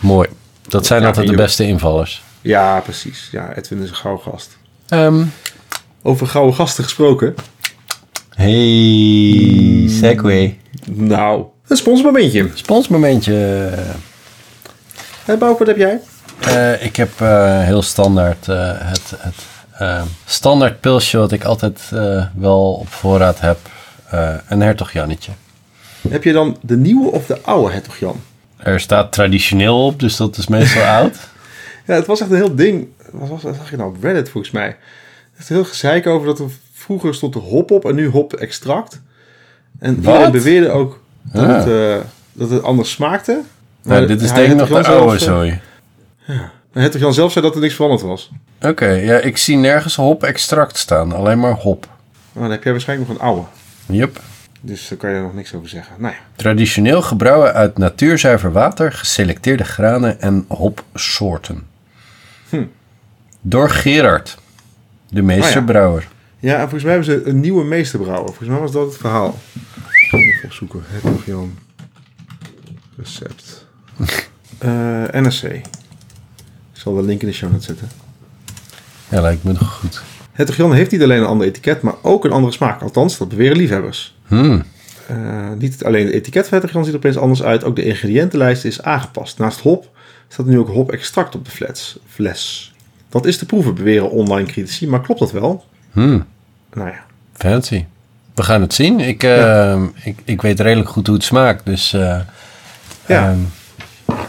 mooi. Dat zijn Ja, altijd de beste invallers. ja, precies. Ja, Edwin is een gouden gast. Ehm, Over gouden gasten gesproken. hey, Segway. Nou, een sponsormomentje. Sponsmomentje. Hé Bouke, wat heb jij? Eh, ik heb eh, heel standaard eh, het, het eh, standaard pilsje wat ik altijd eh, wel op voorraad heb. Eh, een hertog Jannetje. Heb je dan de nieuwe of de oude Hertog Jan? Er staat traditioneel op, dus dat is meestal oud. Ja, het was echt een heel ding. Wat was dat? zag je nou op Reddit volgens mij? Er is heel gezeik over dat er vroeger stond er hop op en nu hop extract. En iedereen Wat? beweerde ook dat, Ah. het, eh, dat het anders smaakte. Nou, dit is denk ik nog de oude zooi. Hertog Jan zelf zei dat er niks veranderd was. Oké, ja, ik zie nergens hop extract staan. Alleen maar hop. Maar dan heb jij waarschijnlijk nog een oude. Yep. Dus daar kan je er nog niks over zeggen. Nou ja. Traditioneel gebrouwen uit natuurzuiver water, geselecteerde granen en hopsoorten. Hm. Door Gerard, de meesterbrouwer. Ja, en volgens mij hebben ze een nieuwe meesterbrouwer. Volgens mij was dat het verhaal. Even opzoeken. Hertog Jan. Recept. Eh NSC. Ik zal de link in de show notes zetten. Ja, lijkt me nog goed. Jan heeft niet alleen een ander etiket, maar ook een andere smaak. Althans, dat beweren liefhebbers. Hmm. Eh, niet alleen het etiket van Hertog Jan ziet er opeens anders uit, ook de ingrediëntenlijst is aangepast. Naast hop staat er nu ook hop-extract op de fles. fles. Dat is te proeven, beweren online critici, maar klopt dat wel? Hmm. Nou ja, Fancy. We gaan het zien. Ik, eh, ik, ik weet redelijk goed hoe het smaakt. Dus eh, Ja. ehm,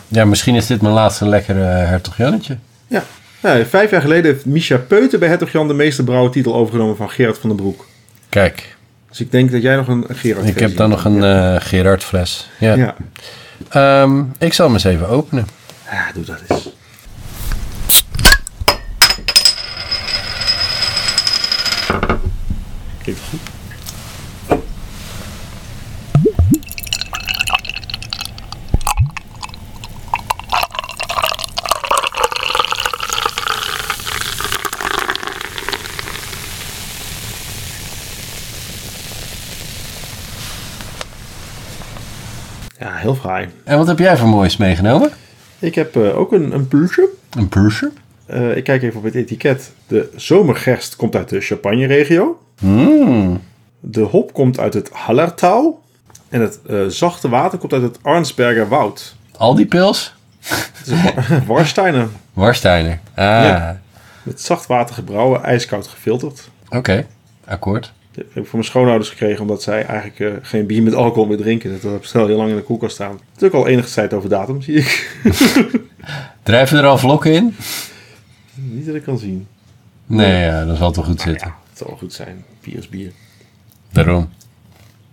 ja, misschien is dit mijn laatste lekkere hertog Jannetje. Ja. Nou, vijf jaar geleden heeft Misha Peuten bij Hertog Jan de meesterbrouwertitel overgenomen van Gerard van den Broek. Kijk, Dus ik denk dat jij nog een Gerard ik heb dan nog een eh Gerard fles. Ja. Ja. Ehm, ik zal hem eens even openen. ja, doe dat eens. Klinkt goed. Heel fraai. En wat heb jij voor moois meegenomen? Ik heb eh, ook een, een pulsje. Een pulsje? Eh, ik kijk even op het etiket. De zomergerst komt uit de Champagne-regio. Mm. De hop komt uit het Hallertau. En het eh, zachte water komt uit het Arnsberger Woud. Al die pils? Warsteiner. Warsteiner. Ah, Ja. Met zacht water gebrouwen, ijskoud gefilterd. oké. Akkoord. Heb ik van mijn schoonouders gekregen, omdat zij eigenlijk eh, geen bier met alcohol meer drinken. Dat heb ik al heel lang in de koelkast staan. Het is ook al enige tijd over datum, zie ik. Drijven er al vlokken in? Niet dat ik kan zien. Nee, ja, dat zal toch goed zitten. Ja, het zal wel goed zijn. Bier is bier. Daarom.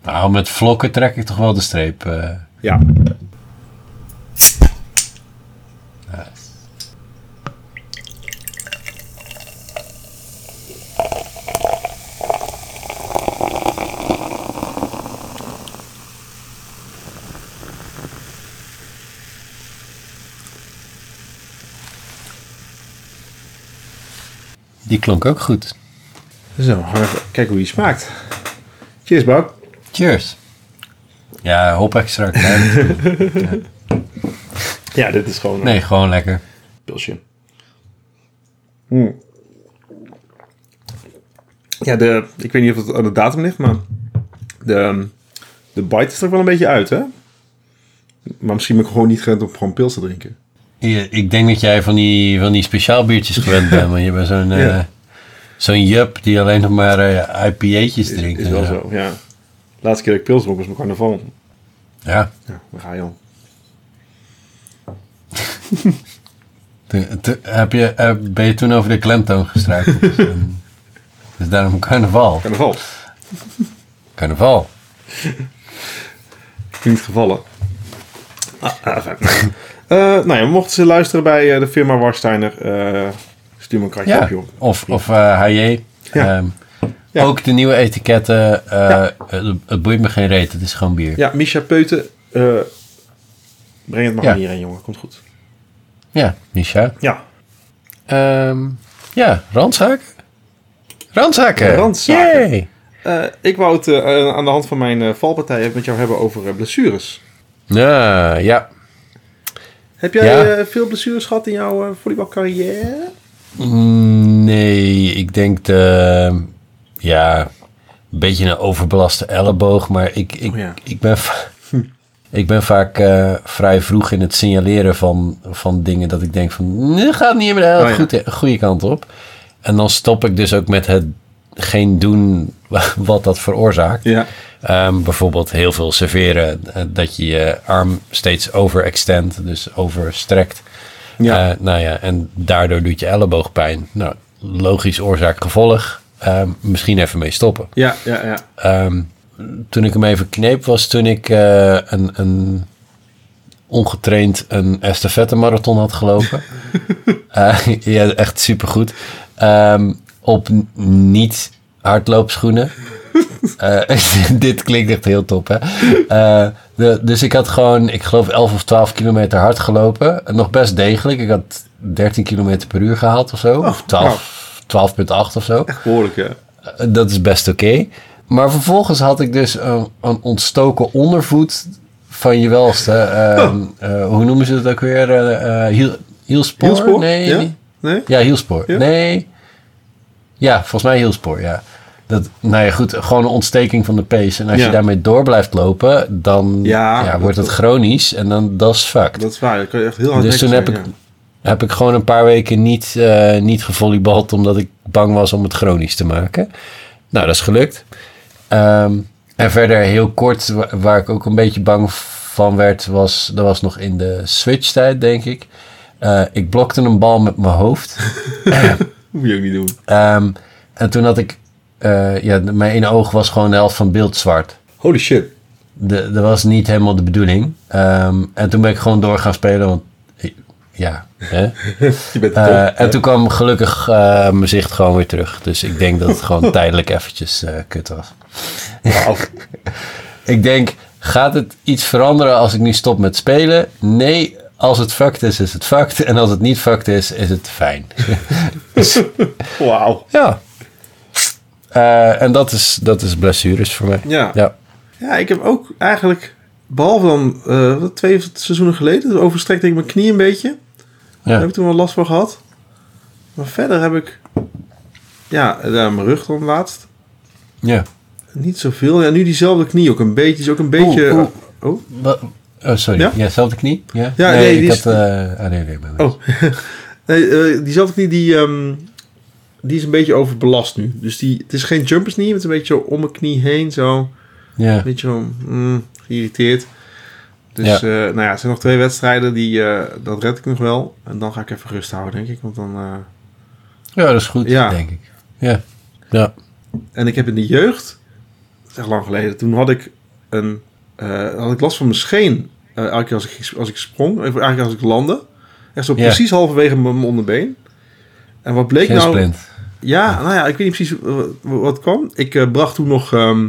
Nou, met vlokken trek ik toch wel de streep. eh. Ja. Die klonk ook goed. Zo, kijken hoe die smaakt. Cheers, Bouk. Cheers. Ja, hop extract. hè. Ja, dit is gewoon nee, gewoon lekker. pilsje. Hmm. Ja, de, ik weet niet of het aan de datum ligt, maar de, de bite is er wel een beetje uit, hè? Maar misschien ben ik gewoon niet gewend om gewoon pils te drinken. Ja, Ik denk dat jij van die, van die speciaal biertjes gewend bent. Want je bent zo'n eh, zo'n jup die alleen nog maar eh IPA'tjes drinkt. Is en wel zo. ja. Laatste keer dat ik pils dronk was mijn carnaval. Ja. Ja, daar ga je. Te- te- heb je, ben je toen over de klemtoon gestruikeld? dus, eh, dus daarom carnaval. Carnaval. Carnaval. niet gevallen. Ah, ah, nou ja, mochten ze luisteren bij eh, de firma Warsteiner, eh stuur me een kratje Ja, op, joh. of, of eh HJ. Ja. Ehm, Ja. Ook de nieuwe etiketten. eh, Ja. het, het boeit me geen reet, het is gewoon bier. Ja, Misha Peuten, eh, breng het maar Ja. hierheen, jongen. Komt goed. Ja, Misha. Ja, Ehm, ja, randzaken. Randzaken. Randzaken. Eh, ik wou het eh, aan de hand van mijn eh, valpartij even met jou hebben over eh, blessures. Ja, ja. Heb jij Ja. eh, veel blessures gehad in jouw eh, volleybalcarrière? Mm, Nee, ik denk de, ja, een beetje een overbelaste elleboog, maar ik, ik, Oh ja. ik ben, ik ben vaak eh, vrij vroeg in het signaleren van, van dingen dat ik denk van, nu gaat niet meer de Oh ja. goede, goede kant op. En dan stop ik dus ook met het geen doen wat dat veroorzaakt. Ja. Ehm, bijvoorbeeld heel veel serveren, eh, dat je je arm steeds overextendt, dus overstrekt. Ja. Eh, nou ja, en daardoor doet je elleboog pijn. Nou, logisch oorzaak gevolg. Ehm, misschien even mee stoppen. Ja, ja, ja. Ehm, toen ik hem even kneep was toen ik eh, een, een ongetraind een estafette marathon had gelopen. Ja, echt supergoed. Ehm op niet hardloopschoenen. Eh, dit klinkt echt heel top, hè? Eh, de, dus ik had gewoon, ik geloof 11 of 12 kilometer hard gelopen. Nog best degelijk. Ik had 13 kilometer per uur gehaald of zo. of 12, 12,8 of zo. Echt behoorlijk, hè? Eh, Dat is best oké. Maar vervolgens had ik dus een, een ontstoken ondervoet van je welste. Eh, hoe noemen ze het ook weer? Hiel, hielspoor? Hielspoor? Nee. Ja? Nee? Ja, hielspoor. Ja? Nee. Ja, volgens mij hielspoor, ja. Dat, nou ja, goed, gewoon een ontsteking van de pees. En als Ja. je daarmee door blijft lopen, dan Ja, wordt het chronisch en dan dat is fucked. Dat is waar. Dat kan je echt heel hard Dus toen heb ik, heb ik gewoon een paar weken niet, eh niet gevolleybald omdat ik bang was om het chronisch te maken. Nou, dat is gelukt. Ehm, en verder heel kort, wa- waar ik ook een beetje bang van werd, was, dat was nog in de switch-tijd, denk ik. Eh, ik blokte een bal met mijn hoofd. Moet je ook niet doen. Ehm, en toen had ik, eh, ja, mijn ene oog was gewoon de helft van beeld zwart. Holy shit. De, dat was niet helemaal de bedoeling. Ehm, en toen ben ik gewoon door gaan spelen, want ik- ja, hè? Je bent Eh, top. en toen kwam gelukkig eh, mijn zicht gewoon weer terug. Dus ik denk dat het gewoon tijdelijk eventjes eh, kut was. Wauw. Ik denk, gaat het iets veranderen als ik nu stop met spelen? Nee, als het fucked is, is het fucked. En als het niet fucked is, is het fijn. Wauw. ja. Eh, en dat is, dat is blessures voor mij. Ja. Ja. Ja, ik heb ook eigenlijk, behalve dan eh, wat, twee seizoenen geleden, dus overstrekte ik mijn knie een beetje. Daar heb Ja. ik toen wel last van gehad. Maar verder heb ik, ja, daar mijn rug dan laatst. ja. Niet zoveel. Ja, nu diezelfde knie ook een beetje. Is ook een beetje. Oeh, Oh, Wa- Oh, sorry. Ja? Ja, zelfde knie? Ja, Ja, nee, ik die had... eh, ah, nee, nee, nee, nee. oh. nee, eh, diezelfde knie die, ehm, die is een beetje overbelast nu. Dus die, het is geen jumpers knie, het is een beetje zo om mijn knie heen, zo. Ja. Een beetje zo mm, geïrriteerd. Dus Ja. eh, nou ja, het zijn nog twee wedstrijden, die, eh, dat red ik nog wel. En dan ga ik even rust houden, denk ik. Want dan, eh, ja, dat is goed, Ja. denk ik. Ja. Ja. En ik heb in de jeugd, dat is echt lang geleden, toen had ik, een, had ik last van mijn scheen. elke keer als ik, als ik sprong, eigenlijk als ik landde. Echt zo Ja. precies halverwege mijn onderbeen. En wat bleek nou... Ja, nou ja, ik weet niet precies wat, wat kwam. Ik eh, bracht toen nog ehm,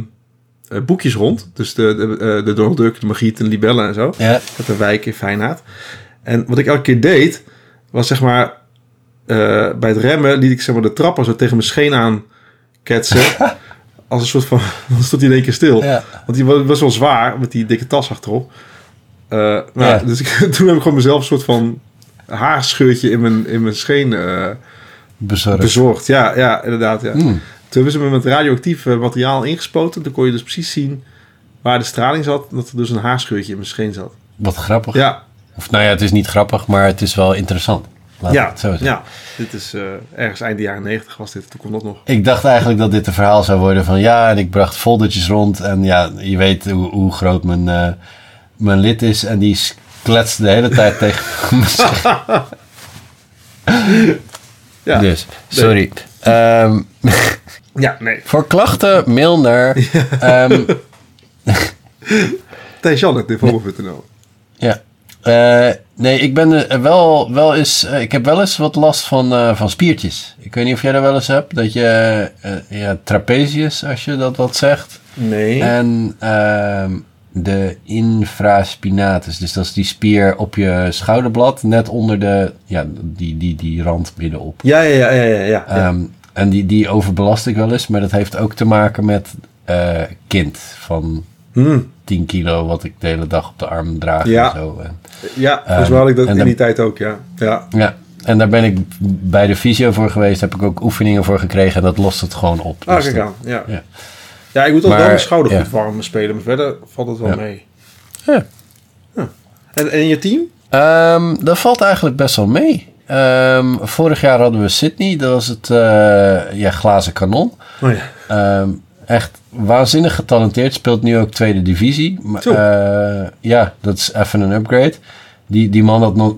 eh, boekjes rond. Dus de, de, eh, de Donald Duck, de Magiet en de Libellen en zo. Ja. Met de wijk in Feyenaard. En wat ik elke keer deed, was zeg maar... eh, bij het remmen liet ik zeg maar de trapper zo tegen mijn scheen aan ketsen. als een soort van... Dan stond hij in één keer stil. Ja. Want die was, was wel zwaar, met die dikke tas achterop. Eh, maar Ja. Dus ik, toen heb ik gewoon mezelf een soort van haarscheurtje in mijn, in mijn scheen eh, Bezorgd. bezorgd. Ja, ja, inderdaad. Ja. Mm. Toen hebben ze me met radioactief eh, materiaal ingespoten. Toen kon je dus precies zien waar de straling zat. Dat er dus een haarscheurtje in mijn scheen zat. Wat grappig. Ja, Of nou ja, het is niet grappig, maar het is wel interessant. Laat ja, zo zeggen. ja. Dit is eh, ergens eind de jaren negentig was dit. Toen kon dat nog. Ik dacht eigenlijk dat dit een verhaal zou worden van ja, en ik bracht foldertjes rond. En ja, je weet hoe, hoe groot mijn, eh, mijn lid is. En die kletste de hele tijd tegen me. Ja, Dus, sorry. Ehm, ja nee. voor klachten, mail naar... het niveau.nl. Ja. Eh, nee, ik ben er wel, wel eens. eh, ik heb wel eens wat last van, eh, van spiertjes. Ik weet niet of jij dat wel eens hebt. Dat je. eh, ja, trapezius, als je dat wat zegt. Nee. En ehm, de infraspinatus. Dus dat is die spier op je schouderblad. Net onder de. Ja, die, die, die rand middenop. Ja, ja, ja, ja, ja. ja. Ehm, en die, die overbelast ik wel eens. Maar dat heeft ook te maken met eh, kind van Hmm. 10 kilo. Wat ik de hele dag op de arm draag. Ja. En zo. En, ja, volgens mij had ik dat en in die tijd ook, ja. Ja, Ja, en daar ben ik bij de fysio voor geweest. Heb ik ook oefeningen voor gekregen. En dat lost het gewoon op. ah, Dus dat- aan. Ja. ja. Ja, ik moet altijd wel mijn schouder goed warm spelen, maar verder valt het wel mee. Ja. En, en je team? Ehm, dat valt eigenlijk best wel mee. Ehm, vorig jaar hadden we Sydney. Dat was het ja, glazen kanon. Oh ja. Ehm, echt waanzinnig getalenteerd. Speelt nu ook tweede divisie. Eh, ja, dat is even een upgrade. Die, die man had nog,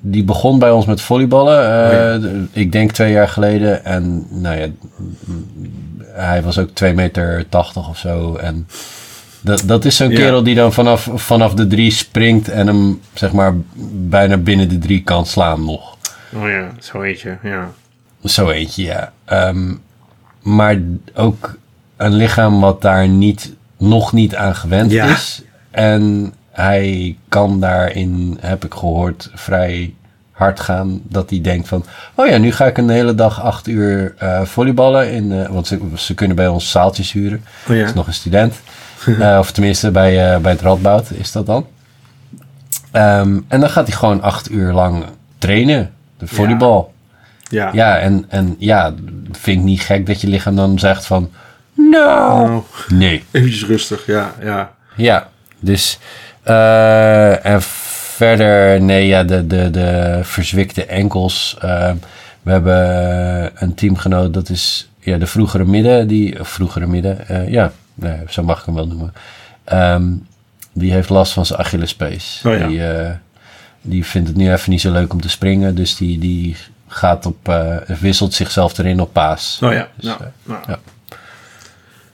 die begon bij ons met volleyballen. eh, Oh ja. Ik denk twee jaar geleden. En nou ja, hij was ook 2 meter 80 of zo. En dat, dat is zo'n Ja. kerel die dan vanaf, vanaf de drie springt en hem zeg maar bijna binnen de drie kan slaan nog. Oh ja, zo eentje, ja. Zo eentje, ja. Ehm, maar ook een lichaam wat daar niet, nog niet aan gewend Ja. is. En hij kan daarin, heb ik gehoord, vrij hard gaan. Dat hij denkt van, oh ja, nu ga ik een hele dag acht uur eh, volleyballen. In, eh, want ze, ze kunnen bij ons zaaltjes huren. Oh ja. is nog een student. Eh, of tenminste, bij, bij het Radboud is dat dan. Ehm, en dan gaat hij gewoon acht uur lang trainen. De volleybal. Ja. Ja, en, en ja, vind ik niet gek dat je lichaam dan zegt van... Nou, Oh, nee. eventjes rustig, ja, ja. Ja, dus... en verder, nee, ja, de, de, de verzwikte enkels. eh, we hebben een teamgenoot, dat is ja, de vroegere midden. Die, of vroegere midden, eh, ja, nee, zo mag ik hem wel noemen. Ehm, die heeft last van zijn Achillespees. Oh ja. die, eh, die vindt het nu even niet zo leuk om te springen. Dus die, die gaat op, eh, wisselt zichzelf erin op paas. Oh ja, Dus, nou, eh, nou. ja.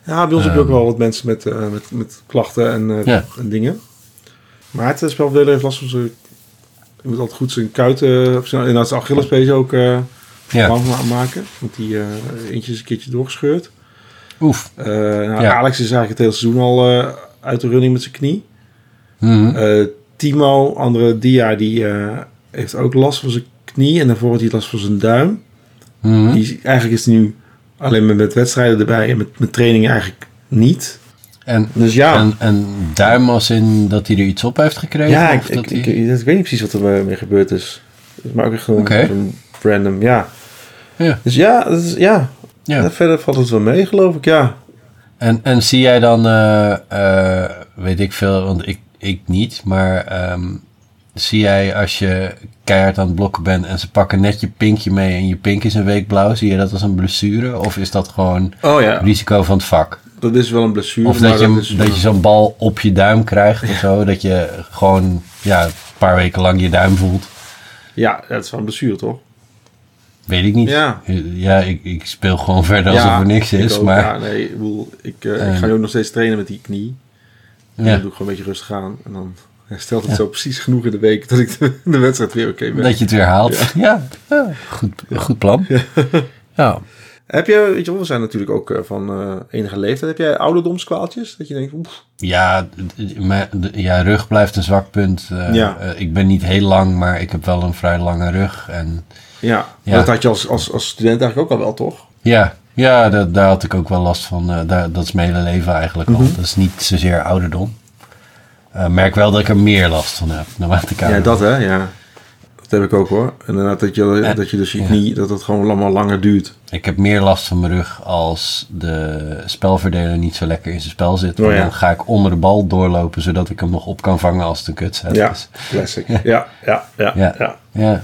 Ja, bij ons heb je ook wel wat mensen met, eh, met, met klachten en, eh, Ja. en dingen. Maar het spelverdeler heeft last van zijn... Je moet altijd goed zijn kuiten, of zijn, inderdaad zijn Achillespees ook eh ja. maken. Want die eh eentje is een keertje doorgescheurd. Oef. Eh, nou, Ja. Alex is eigenlijk het hele seizoen al uit de running met zijn knie. Mhm. Timo, andere Dia, die heeft ook last van zijn knie. En daarvoor had hij last van zijn duim. Mhm. Die eigenlijk is hij nu alleen maar met wedstrijden erbij en met, met trainingen eigenlijk niet. En, Dus ja, en, en duim als in dat hij er iets op heeft gekregen? ja ik, of ik, dat ik, hij... ik, ik weet niet precies wat er mee gebeurd is. Het is maar ook echt gewoon random, ja. Ja. Dus ja, dat is, ja. Ja. verder valt het wel mee, geloof ik, ja. En, en zie jij dan, eh, eh, weet ik veel, want ik, ik niet, maar ehm, zie jij als je keihard aan het blokken bent en ze pakken net je pinkje mee en je pink is een week blauw, zie je dat als een blessure? Of is dat gewoon Oh ja, risico van het vak? Dat is wel een blessure. Of dat je, dat je zo'n bal op je duim krijgt of zo, dat je gewoon ja, een paar weken lang je duim voelt? Ja, dat is wel een blessure, toch? Weet ik niet. Ja. Ja, ik, ik speel gewoon verder alsof er niks ik is, ook. maar... Ja, nee, ik, bedoel, ik, eh, ik ga nu ook nog steeds trainen met die knie. En Ja. dan doe ik gewoon een beetje rustig aan. En dan herstelt het zo precies genoeg in de week dat ik de, de wedstrijd weer oké ben. Dat je het weer haalt. Ja, ja, goed, goed plan. Ja. Heb je, weet je wel, we zijn natuurlijk ook eh, van eh, enige leeftijd. Heb jij ouderdomskwaaltjes? Dat je denkt, oef, Ja, ja, rug blijft een zwak punt. Eh, Ja. ik ben niet heel lang, maar ik heb wel een vrij lange rug. En ja. Ja. Dat had je als, als, als student eigenlijk ook al wel, toch? ja, ja da- daar had ik ook wel last van. Daar, dat is mijn hele leven eigenlijk al. Mhm. Dat is niet zozeer ouderdom. Merk wel dat ik er meer last van heb. Naarmate ik Ja, dat hè, ja. Heb ik ook hoor. En inderdaad dat je, dat je dus je ja. knie, dat het gewoon allemaal langer duurt. Ik heb meer last van mijn rug als de spelverdeler niet zo lekker in zijn spel zit. Oh ja. Dan ga ik onder de bal doorlopen, zodat ik hem nog op kan vangen als het een Ja, is. classic. Ja, ja, ja, ja. Ja. Ja.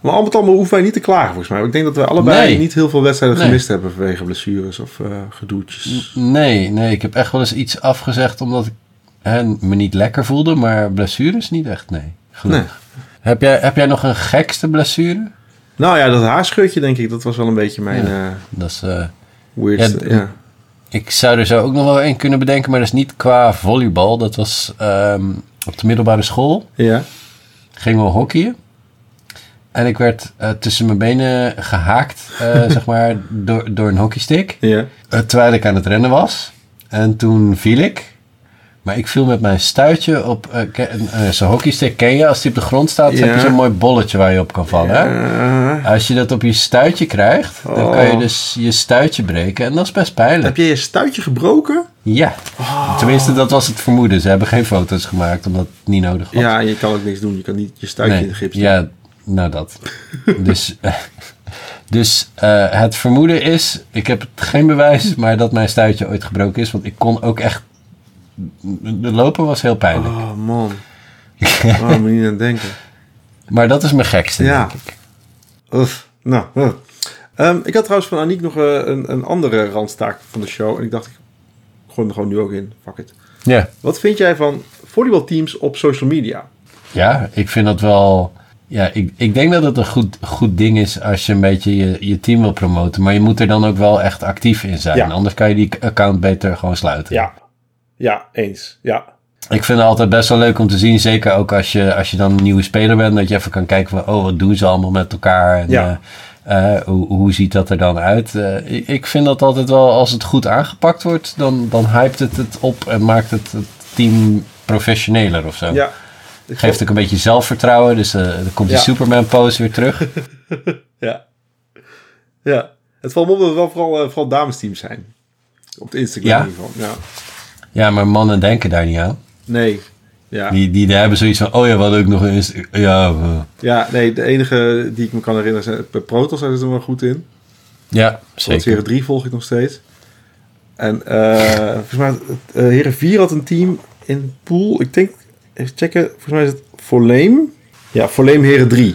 Maar al met allemaal hoeven wij niet te klagen volgens mij. Ik denk dat we allebei Nee. niet heel veel wedstrijden Nee. gemist hebben vanwege blessures of eh gedoetjes. Nee, nee, ik heb echt wel eens iets afgezegd omdat ik hè, me niet lekker voelde, maar blessures niet echt, nee. Gelukkig. Heb, jij, heb jij nog een gekste blessure? Nou ja, dat haarscheurtje denk ik, dat was wel een beetje mijn Ja. eh Dat is, eh, weirdste. Ja, Ja, ik zou er zo ook nog wel één kunnen bedenken, maar dat is niet qua volleybal. Dat was ehm, op de middelbare school. Ja. Gingen we hockeyen. En ik werd eh, tussen mijn benen gehaakt, eh, zeg maar, door, door een hockeystick. Ja. Terwijl ik aan het rennen was. En toen viel ik. Maar ik viel met mijn stuitje op ke- eh, zo'n hockeystick. Ken je? Als die op de grond staat, dan heb je Ja. zo'n mooi bolletje waar je op kan vallen. Als je dat op je stuitje krijgt, dan kan je Oh. dus je stuitje breken. En dat is best pijnlijk. heb je je stuitje gebroken? Ja. Tenminste, dat was het vermoeden. Ze hebben geen foto's gemaakt, omdat het niet nodig was. Ja, je kan ook niks doen. Je kan niet je stuitje in de gips doen. Ja, nou dat. dus dus eh, het vermoeden is, ik heb geen bewijs, maar dat mijn stuitje ooit gebroken is. Want ik kon ook echt... De lopen was heel pijnlijk. Oh man. Oh, moet je niet aan denken. Maar dat is mijn gekste, Ja. denk ik. Nou, uh. Ehm, ik had trouwens van Aniek nog eh, een, een andere randstaak van de show. En ik dacht, ik gooi hem er gewoon nu ook in. Fuck it. Ja. Wat vind jij van volleybalteams op social media? Ja, ik vind dat wel... Ja, ik, ik denk dat het een goed, goed ding is als je een beetje je, je team wil promoten. Maar je moet er dan ook wel echt actief in zijn. Ja. Anders kan je die account beter gewoon sluiten. Ja. Ja, eens. Ja. Ik vind het altijd best wel leuk om te zien. Zeker ook als je, als je dan een nieuwe speler bent. Dat je even kan kijken van, oh, wat doen ze allemaal met elkaar? En, Ja. eh, eh, hoe, hoe ziet dat er dan uit? Eh, ik, vind dat altijd wel, als het goed aangepakt wordt, dan, dan hypt het het op en maakt het het team professioneler of zo. Ja. Geeft ook een beetje zelfvertrouwen. Dus eh, dan komt die Ja. Superman pose weer terug. Ja. Ja. Het valt me op dat het wel vooral, vooral damesteams zijn. Op de Instagram Ja? in ieder geval. Ja. Ja, maar mannen denken daar niet aan. Nee. Ja. Die, die hebben zoiets van, oh ja, wat ook nog een Insta- Ja, eh, ja, nee. De enige die ik me kan herinneren zijn... Bij Protos zijn ze er wel goed in. ja Zeker. zeker. Heren 3 volg ik nog steeds. En eh volgens mij, uh, Heren 4 had een team in pool. Ik denk, even checken, volgens mij is het Forleem. Ja, Forleem Heren 3.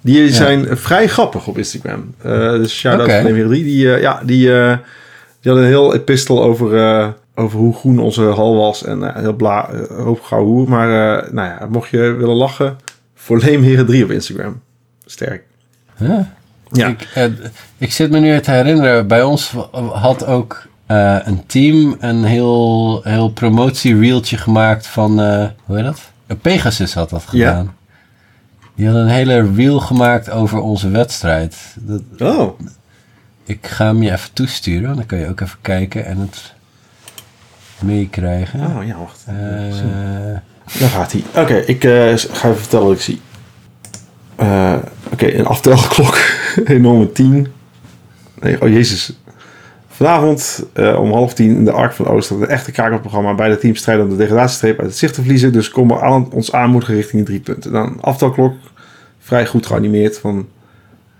Die Ja. zijn vrij grappig op Instagram. Eh, dus shout-out Oké. Forleem Heren 3. Die, eh, ja, die, eh, die hadden een heel epistel over, eh, over hoe groen onze hal was. En eh, heel bla, eh, hoop gauw hoe. Maar eh, nou ja, mocht je willen lachen, Forleem Heren 3 op Instagram. Sterk. Huh? Ja. Ik, ik zit me nu te herinneren, bij ons had ook een team een heel, heel promotiereeltje gemaakt van, hoe heet dat? Pegasus had dat Ja. gedaan. Die had een hele reel gemaakt over onze wedstrijd. Dat, Oh, ik ga hem je even toesturen, dan kan je ook even kijken en het meekrijgen. oh ja, wacht. Eh, Daar gaat hij. Oké, ik eh, ga even vertellen wat ik zie. Eh, Oké, een aftelklok. Enorme 10. Nee, oh jezus. Vanavond om half tien in de Ark van Oosten. Een echte krakerprogramma. Beide teams strijden om de degradatiestreep uit het zicht te verliezen. Dus kom maar aan ons aanmoedigen richting de drie punten. Dan een aftelklok. Vrij goed geanimeerd. Van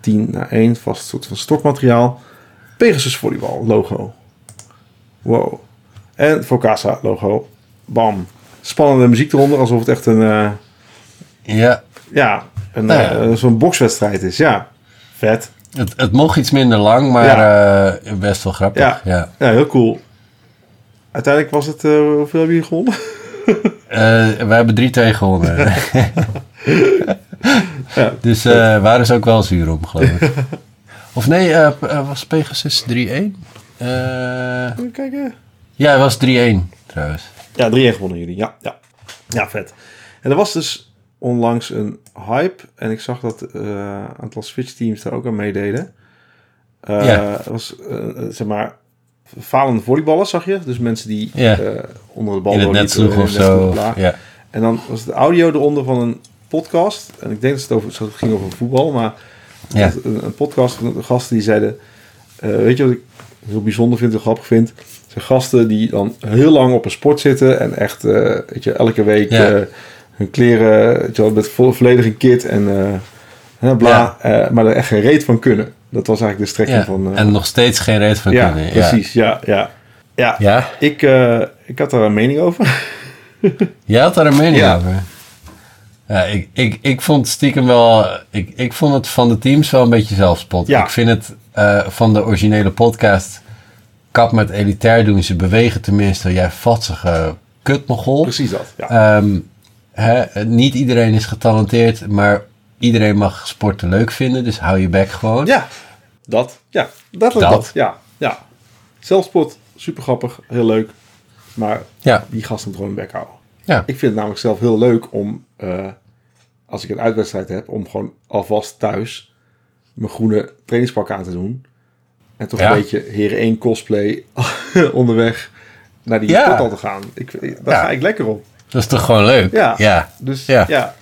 10 naar 1. Vast soort van stokmateriaal. Pegasus volleybal logo. Wow. En Focasa logo. Bam. Spannende muziek eronder. Alsof het echt een... eh, ja, ja, een, Nou ja. eh, zo'n bokswedstrijd is. Ja, vet. het, het mocht iets minder lang, maar eh, best wel grappig. Ja. ja. Ja, heel cool. Uiteindelijk was het... hoeveel hebben jullie gewonnen? We hebben 3-2 gewonnen. Ja, dus waren ze ook wel zuur om, geloof ik. Of nee, was Pegasus 3-1? Eh, Even kijken. Ja, het was 3-1 trouwens. Ja, 3-1 gewonnen jullie. Ja, ja. Ja, vet. En er was dus onlangs een hype. En ik zag dat eh, een aantal Switch teams daar ook aan meededen. Eh Ja. Het was, eh, zeg maar, falende volleyballers zag je. Dus mensen die Ja. eh, onder de bal In het net of zo. Ja. En dan was de audio eronder van een podcast. En ik denk dat het, over, het ging over voetbal, maar Ja. een, een podcast van de gasten die zeiden... eh, weet je wat ik heel bijzonder vind en grappig vind? Zijn gasten die dan heel lang op een sport zitten en echt, eh, weet je, elke week Ja. eh, hun kleren, weet je wel, met vo- volledig een kit en eh, bla, maar er echt geen reet van kunnen. Dat was eigenlijk de strekking Ja. van... En nog steeds geen reet van kunnen. Ja. precies, ja, ja. Ja, Ja, Ik, ik had daar een mening over. jij had daar een mening over. Ja, ik, ik, ik vond stiekem wel... Ik, ik vond het van de teams wel een beetje zelfspot. Ja. Ik vind het eh, van de originele podcast... Kap met elitair doen. Ze bewegen tenminste. Jij vatsige kutmogol. Precies dat, ja. Ehm, hè, niet iedereen is getalenteerd, maar iedereen mag sporten leuk vinden. Dus hou je bek gewoon. Ja, dat. Ja, dat Dat. dat. Ja, ja. Zelfspot super grappig, heel leuk. Maar Ja, die gast moet gewoon een bek houden. ja. Ik vind het namelijk zelf heel leuk om, eh, als ik een uitwedstrijd heb, om gewoon alvast thuis mijn groene trainingspak aan te doen. En toch Ja. een beetje Heren 1 cosplay onderweg naar die Ja. sporthal te gaan. Ik, daar Ja. ga ik lekker op. Dat is toch gewoon leuk? Ja. ja. Dus ja, Ja.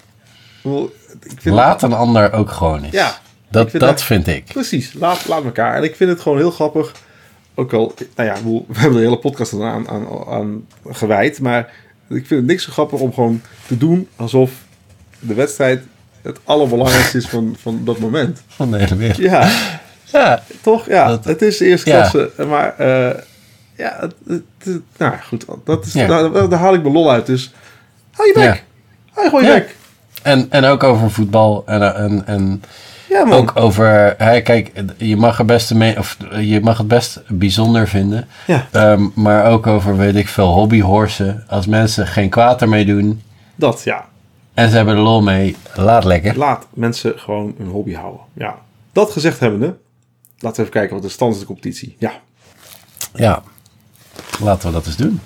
Ik vind Laat een ander ook gewoon eens. Ja, dat, vind dat vind ik. Precies, laat, laat elkaar. En ik vind het gewoon heel grappig. Ook al, nou ja, we hebben de hele podcast aan, aan, aan gewijd. Maar ik vind het niks zo grappig om gewoon te doen alsof de wedstrijd het allerbelangrijkste is van, van dat moment. Van de hele wereld. Ja, Ja, toch? Ja, Dat- het is de eerste Ja. klasse. Maar eh, ja, het, het- het- nou goed. Dat is, Ja. daar, daar haal ik mijn lol uit. Dus hou je bek. Hou je gewoon je Ja. bek. en, en ook over voetbal. En, en, en Ja, man. ook over... Hè, kijk, je mag, er best mee, of je mag het best bijzonder vinden. Ja, Ehm, maar ook over, weet ik veel, hobbyhorsen. Als mensen geen kwaad ermee doen... dat ja. En ze hebben er lol mee, laat lekker. Laat mensen gewoon hun hobby houden. Ja. Dat gezegd hebbende, laten we even kijken wat de stand is in de competitie. Ja, Ja, laten we dat eens doen.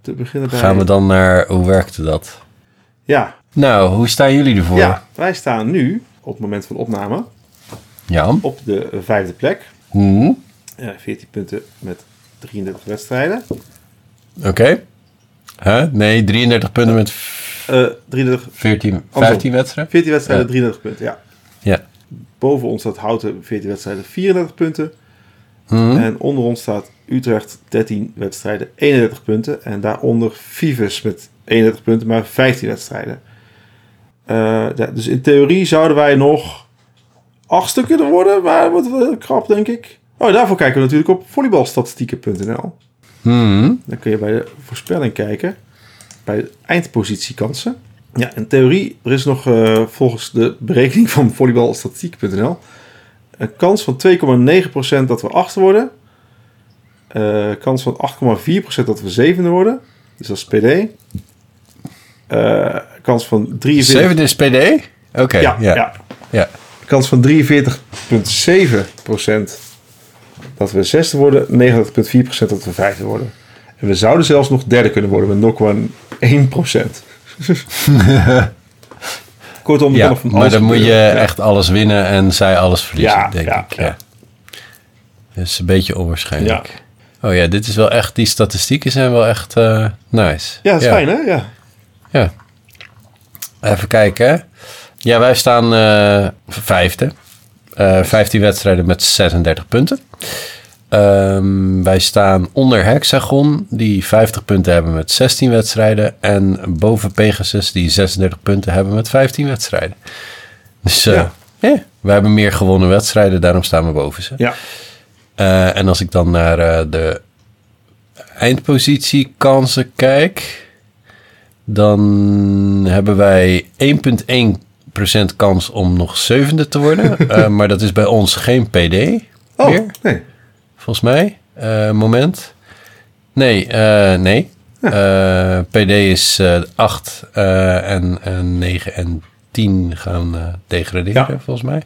te beginnen bij... Gaan we dan naar... Hoe werkte dat? Ja. Nou, hoe staan jullie ervoor? ja, wij staan nu, op het moment van opname, Jan? op de vijfde plek. Hm? Eh 14 punten met 33 wedstrijden. Oké. Huh? Nee, 33 punten met Eh 33, 14, 15 wedstrijden? 14 wedstrijden, Ja. 33 punten, ja. Ja. Boven ons staat Houten, 14 wedstrijden, 34 punten. Hm? En onder ons staat Utrecht, 13 wedstrijden, 31 punten. En daaronder Vivus met 31 punten, maar 15 wedstrijden. Eh, ja, dus in theorie zouden wij nog achtste kunnen worden, maar dat wordt wel krap, denk ik. Oh, daarvoor kijken we natuurlijk op volleybalstatistieken.nl. Hm? Dan kun je bij de voorspelling kijken, bij de eindpositiekansen. Ja, in theorie, er is nog eh, volgens de berekening van volleybalstatistiek.nl een kans van 2,9% dat we achter worden. Eh kans van 8,4% dat we zevende worden. Dus dat is PD. Eh, kans van 43... Zevende is PD? Oké, ja, ja. ja. ja. Kans van 43,7% dat we zesde worden. 39,4% dat we vijfde worden. En we zouden zelfs nog derde kunnen worden met 0,1%. Kortom, Ja, van maar dan moet je. Ja. echt alles winnen en zij alles verliezen, Ja, denk ja, ik. ja. Dat is een beetje onwaarschijnlijk. Oh ja, dit is wel echt, die statistieken zijn wel echt eh, nice. Ja, dat is fijn hè? Ja. Ja. Even kijken. hè. Ja, wij staan eh, vijfde. Eh 15 wedstrijden met 36 punten. Ehm, wij staan onder Hexagon, die 50 punten hebben met 16 wedstrijden. En boven Pegasus, die 36 punten hebben met 15 wedstrijden. Dus eh Ja. we hebben meer gewonnen wedstrijden, daarom staan we boven ze. ja. Eh, en als ik dan naar eh, de eindpositiekansen kijk, dan hebben wij 1,1% kans om nog zevende te worden. Maar dat is bij ons geen PD Oh, meer, nee. Volgens mij. Eh, moment. Nee, eh, nee. Eh, PD is eh 8 eh, en, en 9 en 10 gaan degraderen, Ja. volgens mij.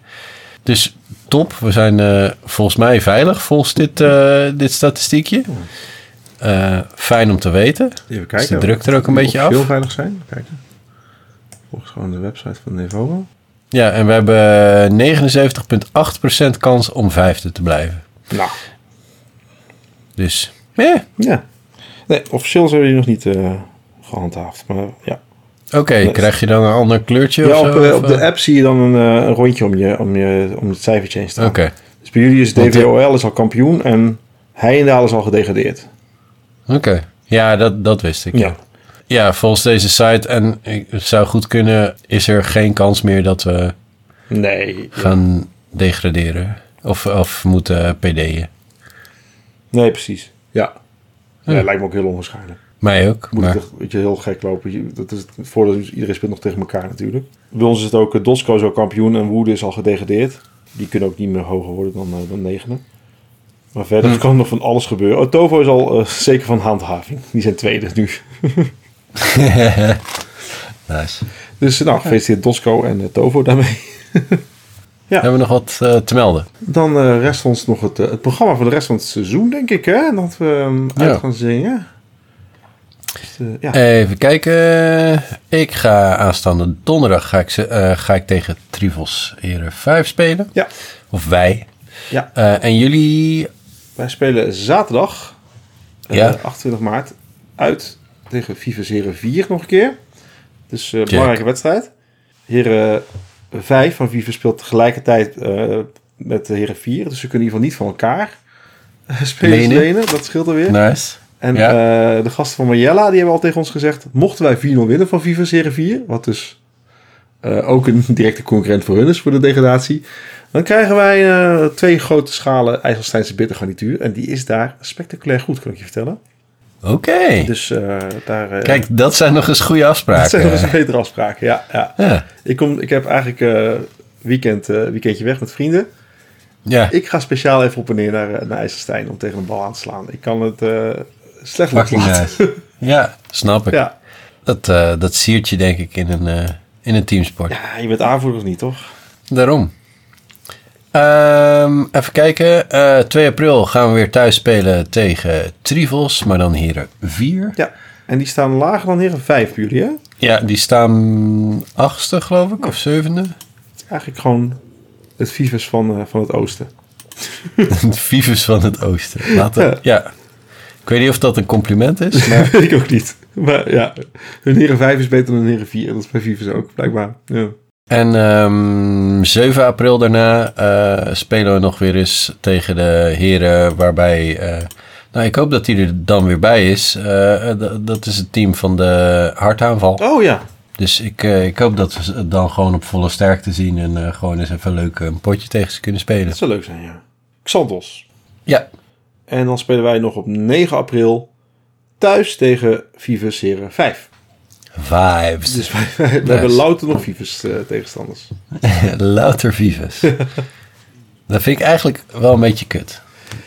Dus top. We zijn volgens mij veilig volgens dit, dit statistiekje. Fijn om te weten. Even kijken. de druk er ook een beetje af? Heel veilig zijn. Kijken. Volgens gewoon de website van Nevo. Ja, en we hebben 79,8% kans om vijfde te blijven. Nou, Dus, eh, ja. Nee, officieel zijn we die nog niet eh, gehandhaafd. Maar ja. oké. Krijg je dan een ander kleurtje ja of op, zo? eh, op de eh? app zie je dan een, een rondje om, je, om, je, om het cijfertje heen staan. Oké, Dus bij jullie is DVOL is al kampioen en Heijendal is al gedegradeerd. oké. Ja, dat, dat wist ik. Ja. Ja, volgens deze site, en het zou goed kunnen, is er geen kans meer dat we Nee. gaan degraderen. Of, of moeten PD'en. Nee, precies. Ja. Ja, Ja. lijkt me ook heel onwaarschijnlijk. Mij ook. Moet Maar, het toch weet je, heel gek lopen. Je- Dat is het voordeel, is iedereen speelt nog tegen elkaar natuurlijk. Bij ons is het ook, eh, Dosco is al kampioen en Woede is al gedegradeerd. Die kunnen ook niet meer hoger worden dan, eh, dan negende. Maar verder Hm. kan nog van alles gebeuren. Oh, Tovo is al eh, zeker van handhaving. Die zijn tweede nu. nice. Dus nou, gefeliciteerd Dosco en eh, Tovo daarmee. Hebben we nog wat eh, te melden? Dan eh, rest ons nog het, eh, het programma voor de rest van het seizoen, denk ik. Hè? Dat we hem Ja. uit gaan zingen. Dus, ja. Even kijken. Ik ga aanstaande donderdag ga ik, ze- ga ik tegen Trivels Heren 5 spelen. Ja. Of wij. Ja. En jullie... Wij spelen zaterdag, eh, Ja. 28 maart, uit tegen Vivus Heren 4 nog een keer. Dus belangrijke wedstrijd. Heren 5 van Vivus speelt tegelijkertijd eh, met de Heren 4. Dus ze kunnen in ieder geval niet van elkaar eh, Lenen. lenen. Dat scheelt er weer. Nice. En Ja. eh, de gasten van Mariella, die hebben al tegen ons gezegd... mochten wij 4-0 winnen van Vivus Heren 4... wat dus ook een directe concurrent voor hun is voor de degradatie... dan krijgen wij twee grote schalen IJsselsteinse bittergarnituur... en die is daar spectaculair goed, kan ik je vertellen. Oké. Dus eh, daar... eh, Kijk, dat zijn nog eens goede afspraken. dat zijn nog eens een betere afspraken, ja. ja. Ja. Ik, kom, ik heb eigenlijk eh weekend, weekendje weg met vrienden. Ja. Ik ga speciaal even op en neer naar, naar IJsselstein om tegen een bal aan te slaan. Ik kan het slecht nice. Ja, snap ik. Ja. Dat, dat siert je denk ik in een, in een teamsport. ja, je bent aanvoerder of niet, toch? Daarom. Ehm, even kijken. Eh 2 april gaan we weer thuis spelen tegen Trivels, maar dan heren 4. Ja, en die staan lager dan heren 5 bij jullie, hè? Ja, die staan achtste geloof ik, of zevende. Eigenlijk gewoon het Vivus van, eh, van het oosten. Het Vivus van het oosten. Laten, Ja. ja. Ik weet niet of dat een compliment is, maar ik ook niet. Maar ja, hun heren 5 is beter dan hun heren 4. Dat is bij Vivus ook, blijkbaar. Ja. En ehm 7 april daarna eh, spelen we nog weer eens tegen de heren waarbij... eh, nou, ik hoop dat hij er dan weer bij is. Eh, dat is het team van de hartaanval. Oh ja, Dus ik, ik hoop dat we ze dan gewoon op volle sterkte zien... en gewoon eens even leuk een potje tegen ze kunnen spelen. dat zou leuk zijn, ja. Xantos. Ja, En dan spelen wij nog op 9 april thuis tegen Vivus heren 5. Vibes. Dus wij, hebben louter nog Vivus eh, tegenstanders. Louter Vivus. dat vind ik eigenlijk wel een beetje kut.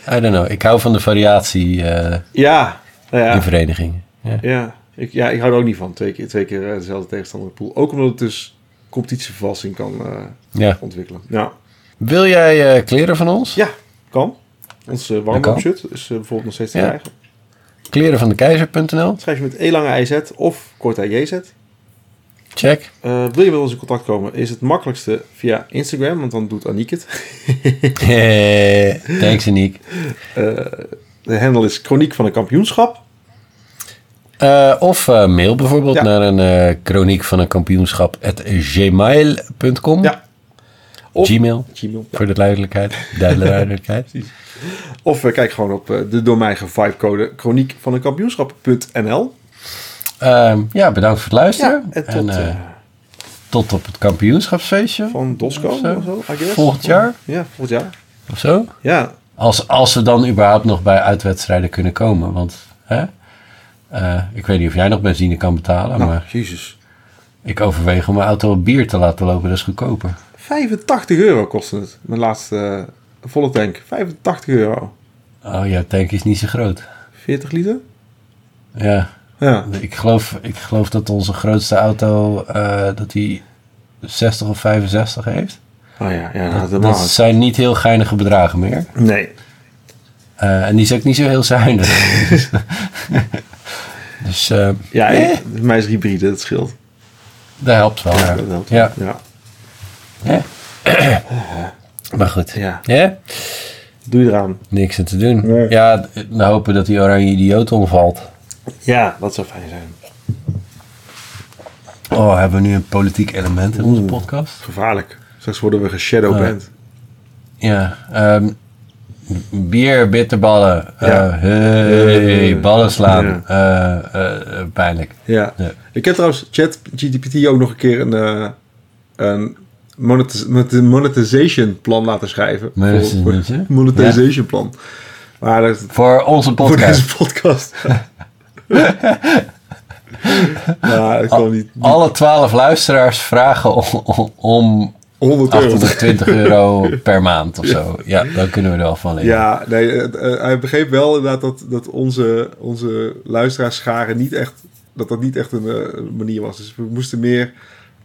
I don't know. Ik hou van de variatie eh, Ja, nou in ja. verenigingen. Ja. Ja, ik, ja, ik hou er ook niet van. Twee keer, twee keer eh, dezelfde tegenstander in de pool. Ook omdat het dus competitievervalsing kan Ja. ontwikkelen. Ja. Wil jij kleren van ons? ja, kan. Ons uh, kan. warm shirt is bijvoorbeeld nog steeds te Ja. krijgen. Kleren van de keizer.nl. Schrijf je met E lange IZ of korte JZ. Check. Eh, wil je met ons in contact komen, is het makkelijkste via Instagram, want dan doet Aniek het. Eh, Thanks, Aniek. De handle is Chroniek van een Kampioenschap. Eh, of eh, mail bijvoorbeeld Ja. naar een eh chroniek van een kampioenschap at gmail.com. Ja. Of, Gmail, Gmail, ja. voor de duidelijkheid. Duidelijkheid. Of eh, kijk gewoon op eh, de door mij gevibecode chroniek van een kampioenschap.nl. Ehm, ja, bedankt voor het luisteren. Ja, en tot eh, tot op het kampioenschapsfeestje. van Dosco of zo. of. Volgend jaar? Ja, volgend jaar. Of zo. Ja, Als, als ze dan überhaupt nog bij uitwedstrijden kunnen komen. Want hè, ik weet niet of jij nog benzine kan betalen. nou, Maar jezus. ik overweeg om mijn auto op bier te laten lopen. Dat is goedkoper. 85 euro kostte het. Mijn laatste eh, volle tank. 85 euro. Oh, jouw tank is niet zo groot. 40 liter? Ja, Ja. ik geloof, ik geloof dat onze grootste auto eh, dat die 60 of 65 heeft. Oh ja, ja nou, dat Dat zijn niet heel geinige bedragen meer. Nee. Eh, en die is ook niet zo heel zuinig. dus Ja, eh, mij is hybride, dat scheelt. dat helpt wel. Ja. Dat helpt. Ja. ja. Ja. Maar goed. Ja. Ja? Doe je eraan. Niks aan te doen. Nee. Ja, we hopen dat die oranje idioot omvalt. Ja, dat zou fijn zijn. Oh, hebben we nu een politiek element in onze Oeh. podcast? Gevaarlijk. Straks worden we geshadowband. Ja. ehm, bier, bitterballen. Ja. eh, hey, Eh, ballen slaan. ja. Eh, eh, pijnlijk. Ja. Ja. Ik heb trouwens ChatGPT ook nog een keer een, eh, een monetization plan laten schrijven. Monetization? Voor- voor- Monetization plan. Maar dat, Voor onze voor podcast. deze podcast. ja, niet. Alle twaalf luisteraars vragen om, om, om 100 euro. 820 euro per maand of zo. Ja, dan kunnen we er wel van leven. Ja, nee, eh, hij begreep wel inderdaad dat, dat onze, onze luisteraarscharen niet echt, dat dat niet echt een eh, manier was. Dus we moesten meer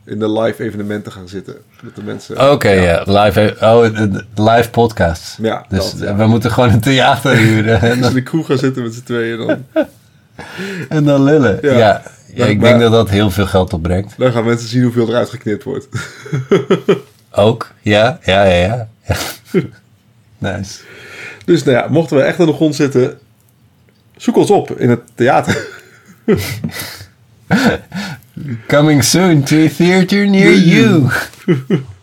in de live evenementen gaan zitten. Met de mensen. Oké, ja. Live, oh, de- de live podcast. Ja, Dus dat, ja. we moeten gewoon een theater huren en dan, in de kroeg gaan zitten met z'n tweeën, dan, en dan lullen. Ja. Ja, ik maar- denk dat dat heel veel geld opbrengt. dan gaan mensen zien hoeveel eruit geknipt wordt. Ook, ja, ja, ja, ja. ja. nice. Dus nou ja, mochten we echt aan de grond zitten, zoek ons op in het theater. Coming soon to a theater near you.